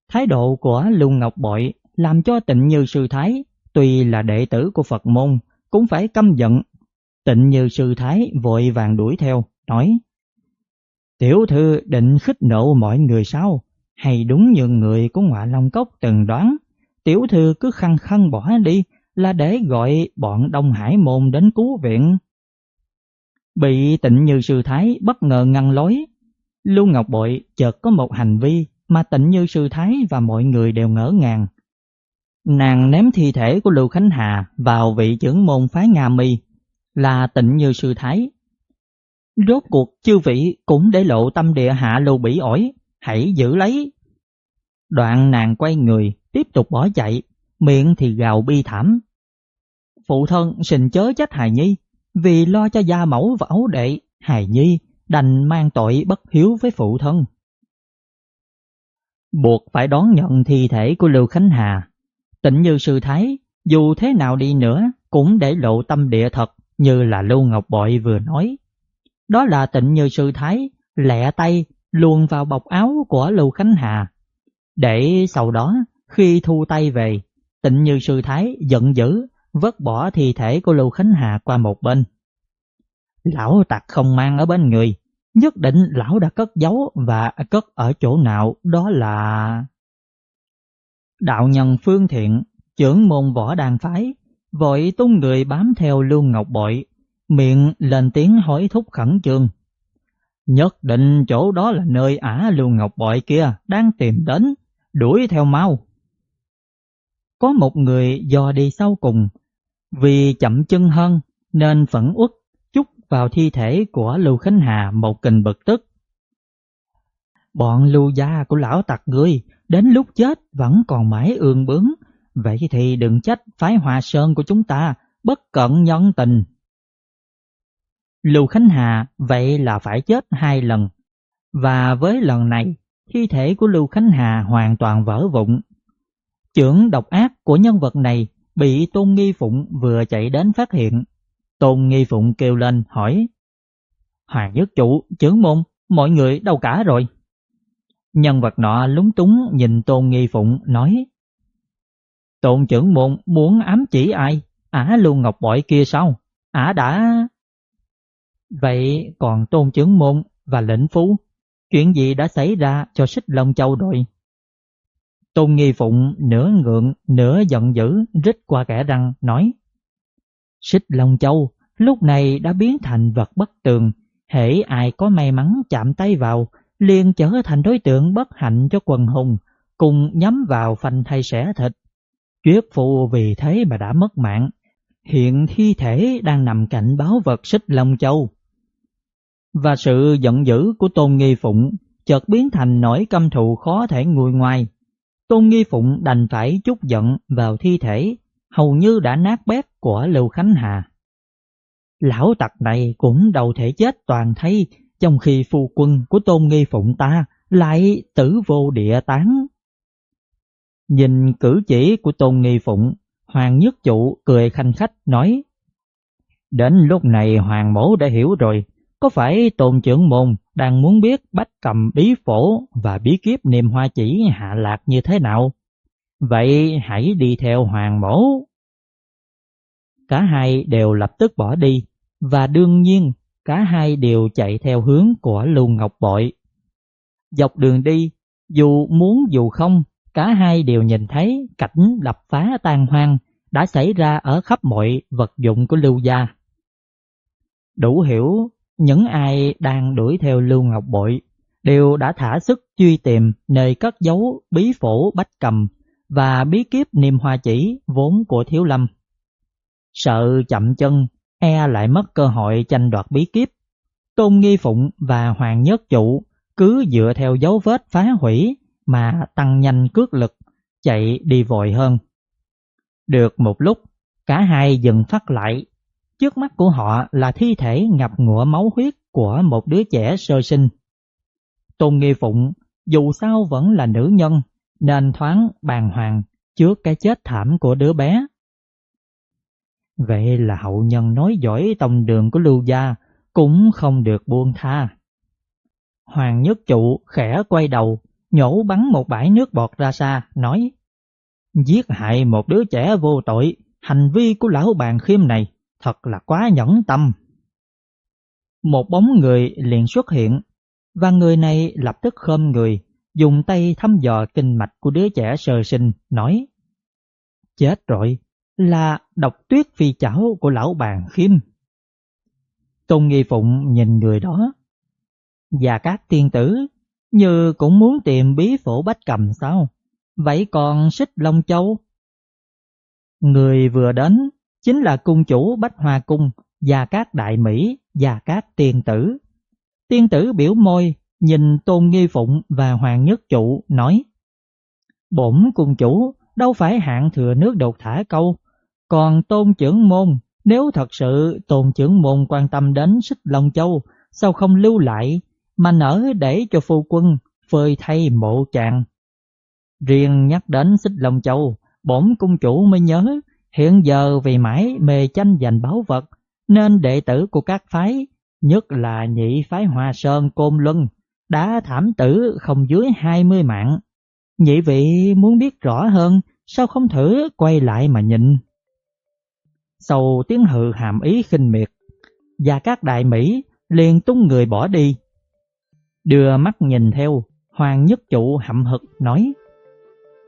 Thái độ của Lưu Ngọc Bội làm cho tịnh như sư thái, tuy là đệ tử của Phật môn, cũng phải căm giận. Tịnh như sư thái vội vàng đuổi theo, nói Tiểu thư định khích nộ mọi người sao? Hay đúng như người của ngọa Long Cốc từng đoán, tiểu thư cứ khăng khăng bỏ đi là để gọi bọn Đông Hải môn đến cứu viện. Bị tịnh như sư thái bất ngờ ngăn lối, Lưu Ngọc Bội chợt có một hành vi mà tịnh như sư thái và mọi người đều ngỡ ngàng. Nàng ném thi thể của Lưu Khánh Hà vào vị trưởng môn phái Nga Mi là tịnh như sư thái. Rốt cuộc chư vị cũng để lộ tâm địa hạ lưu bỉ ổi, hãy giữ lấy. Đoạn nàng quay người, tiếp tục bỏ chạy, miệng thì gào bi thảm. Phụ thân xin chớ trách hài nhi, vì lo cho gia mẫu và ấu đệ, hài nhi đành mang tội bất hiếu với phụ thân. Buộc phải đón nhận thi thể của Lưu Khánh Hà. Tịnh như sư thái, dù thế nào đi nữa cũng để lộ tâm địa thật như là Lưu Ngọc Bội vừa nói. Đó là tịnh như sư thái, lẹ tay luồn vào bọc áo của Lưu Khánh Hà. Để sau đó, khi thu tay về, tịnh như sư thái giận dữ, vứt bỏ thi thể của Lưu Khánh Hà qua một bên. Lão tặc không mang ở bên người, nhất định lão đã cất giấu và cất ở chỗ nào đó là... Đạo nhân phương thiện, trưởng môn võ đàn phái, vội tung người bám theo Lưu Ngọc Bội, miệng lên tiếng hỏi thúc khẩn trương. Nhất định chỗ đó là nơi ả Lưu Ngọc Bội kia đang tìm đến, đuổi theo mau. Có một người dò đi sau cùng, vì chậm chân hơn nên phẫn uất chúc vào thi thể của Lưu Khánh Hà một kình bực tức. Bọn lưu gia của lão tặc ngươi đến lúc chết vẫn còn mãi ương bướng, vậy thì đừng trách phái hòa sơn của chúng ta bất cận nhân tình. Lưu Khánh Hà vậy là phải chết hai lần, và với lần này, thi thể của Lưu Khánh Hà hoàn toàn vỡ vụn. Trưởng độc ác của nhân vật này bị Tôn Nghi Phụng vừa chạy đến phát hiện. Tôn Nghi Phụng kêu lên hỏi, Hoàng nhất chủ, trưởng môn, mọi người đâu cả rồi? Nhân vật nọ lúng túng nhìn Tôn Nghi Phụng nói, Tôn trưởng môn muốn ám chỉ ai? Ả Lưu Ngọc Bội kia sao? Ả đã... Vậy còn Tôn trưởng môn và lệnh phú, chuyện gì đã xảy ra cho xích Long Châu rồi? Tôn Nghi Phụng nửa ngượng nửa giận dữ rít qua kẻ răng nói Xích Long Châu lúc này đã biến thành vật bất tường Hễ ai có may mắn chạm tay vào liền trở thành đối tượng bất hạnh cho quần hùng Cùng nhắm vào phanh thay xẻ thịt. Chuyết phụ vì thế mà đã mất mạng. Hiện thi thể đang nằm cạnh báo vật xích Long Châu. Và sự giận dữ của Tôn Nghi Phụng chợt biến thành nỗi căm thù khó thể nguôi ngoài Tôn Nghi Phụng đành phải chút giận vào thi thể hầu như đã nát bét của Lưu Khánh Hà. Lão tặc này cũng đầu thể chết toàn thay, trong khi phu quân của Tôn Nghi Phụng ta lại tử vô địa tán. Nhìn cử chỉ của Tôn Nghi Phụng, Hoàng Nhất Trụ cười khanh khách nói Đến lúc này Hoàng Mổ đã hiểu rồi, có phải Tôn trưởng môn đang muốn biết bách cầm bí phổ và bí kiếp niềm hoa chỉ hạ lạc như thế nào. Vậy hãy đi theo hoàng mổ. Cả hai đều lập tức bỏ đi, và đương nhiên cả hai đều chạy theo hướng của Lưu Ngọc Bội. Dọc đường đi, dù muốn dù không, cả hai đều nhìn thấy cảnh đập phá tan hoang đã xảy ra ở khắp mọi vật dụng của Lưu Gia. Đủ hiểu những ai đang đuổi theo Lưu Ngọc Bội đều đã thả sức truy tìm nơi cất giấu bí phổ bách cầm và bí kiếp niềm hoa chỉ vốn của Thiếu Lâm. Sợ chậm chân, e lại mất cơ hội tranh đoạt bí kíp, Tôn Nghi Phụng và Hoàng Nhất Trụ cứ dựa theo dấu vết phá hủy mà tăng nhanh cước lực, chạy đi vội hơn. Được một lúc, cả hai dừng phát lại Trước mắt của họ là thi thể ngập ngụa máu huyết của một đứa trẻ sơ sinh. Tôn Nghi Phụng dù sao vẫn là nữ nhân nên thoáng bàng hoàng trước cái chết thảm của đứa bé. Vậy là hậu nhân nói giỏi tông đường của Lưu Gia cũng không được buông tha. Hoàng Nhất Trụ khẽ quay đầu, nhổ bắn một bãi nước bọt ra xa, nói Giết hại một đứa trẻ vô tội, hành vi của lão bàn khiêm này thật là quá nhẫn tâm. Một bóng người liền xuất hiện, và người này lập tức khom người, dùng tay thăm dò kinh mạch của đứa trẻ sơ sinh, nói Chết rồi, là độc tuyết phi chảo của lão bàn khiêm. Tôn Nghi Phụng nhìn người đó, và các tiên tử như cũng muốn tìm bí phổ bách cầm sao? Vậy còn xích Long Châu? Người vừa đến chính là cung chủ Bách Hoa Cung và các đại Mỹ và các tiên tử. Tiên tử biểu môi nhìn Tôn Nghi Phụng và Hoàng Nhất Trụ nói Bổn cung chủ đâu phải hạng thừa nước đột thả câu, còn Tôn trưởng môn nếu thật sự Tôn trưởng môn quan tâm đến xích Long Châu sao không lưu lại mà nở để cho phu quân phơi thay mộ chàng. Riêng nhắc đến xích Long Châu, bổn cung chủ mới nhớ hiện giờ vì mãi mê tranh giành báu vật nên đệ tử của các phái, nhất là nhị phái Hoa Sơn Côn Luân, đã thảm tử không dưới 20 mạng. Nhị vị muốn biết rõ hơn, sao không thử quay lại mà nhìn? Sau tiếng hự hàm ý khinh miệt, và các đại Mỹ liền tung người bỏ đi. Đưa mắt nhìn theo, Hoàng Nhất Trụ hậm hực nói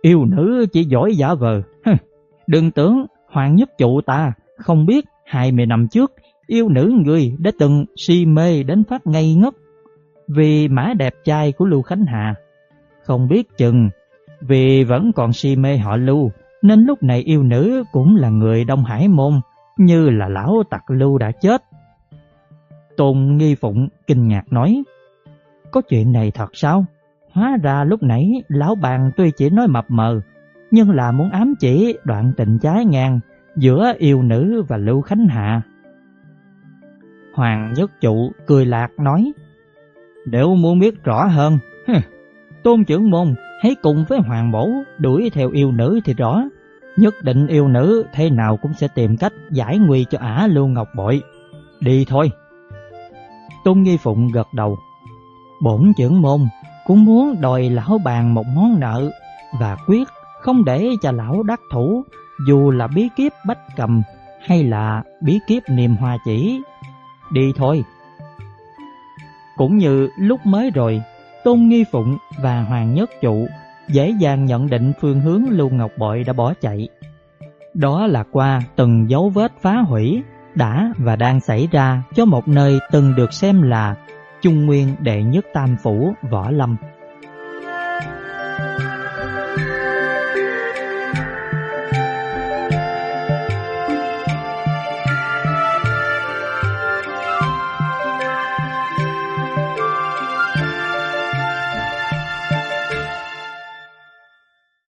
Yêu nữ chỉ giỏi giả vờ Đừng tưởng Hoàng Nhất Trụ ta không biết hai mươi năm trước yêu nữ người đã từng si mê đến phát ngây ngất vì mã đẹp trai của Lưu Khánh Hà. Không biết chừng vì vẫn còn si mê họ Lưu nên lúc này yêu nữ cũng là người Đông Hải Môn, như là lão tặc Lưu đã chết. Tôn Nghi Phụng kinh ngạc nói, Có chuyện này thật sao? Hóa ra lúc nãy lão bàn tuy chỉ nói mập mờ, nhưng là muốn ám chỉ đoạn tình trái ngang giữa yêu nữ và Lưu Khánh Hạ. Hoàng Nhất Trụ cười lạc nói, Nếu muốn biết rõ hơn Tôn trưởng môn hãy cùng với Hoàng Mẫu đuổi theo yêu nữ thì rõ Nhất định yêu nữ thế nào cũng sẽ tìm cách giải nguy cho ả Lưu Ngọc Bội Đi thôi Tôn Nghi Phụng gật đầu Bổn trưởng môn cũng muốn đòi lão bàn một món nợ Và quyết không để cho lão đắc thủ dù là bí kiếp bách cầm hay là bí kiếp niềm hoa chỉ. Đi thôi. Cũng như lúc mới rồi, Tôn Nghi Phụng và Hoàng Nhất Trụ dễ dàng nhận định phương hướng Lưu Ngọc Bội đã bỏ chạy. Đó là qua từng dấu vết phá hủy đã và đang xảy ra cho một nơi từng được xem là Trung Nguyên đệ nhất tam phủ Võ Lâm.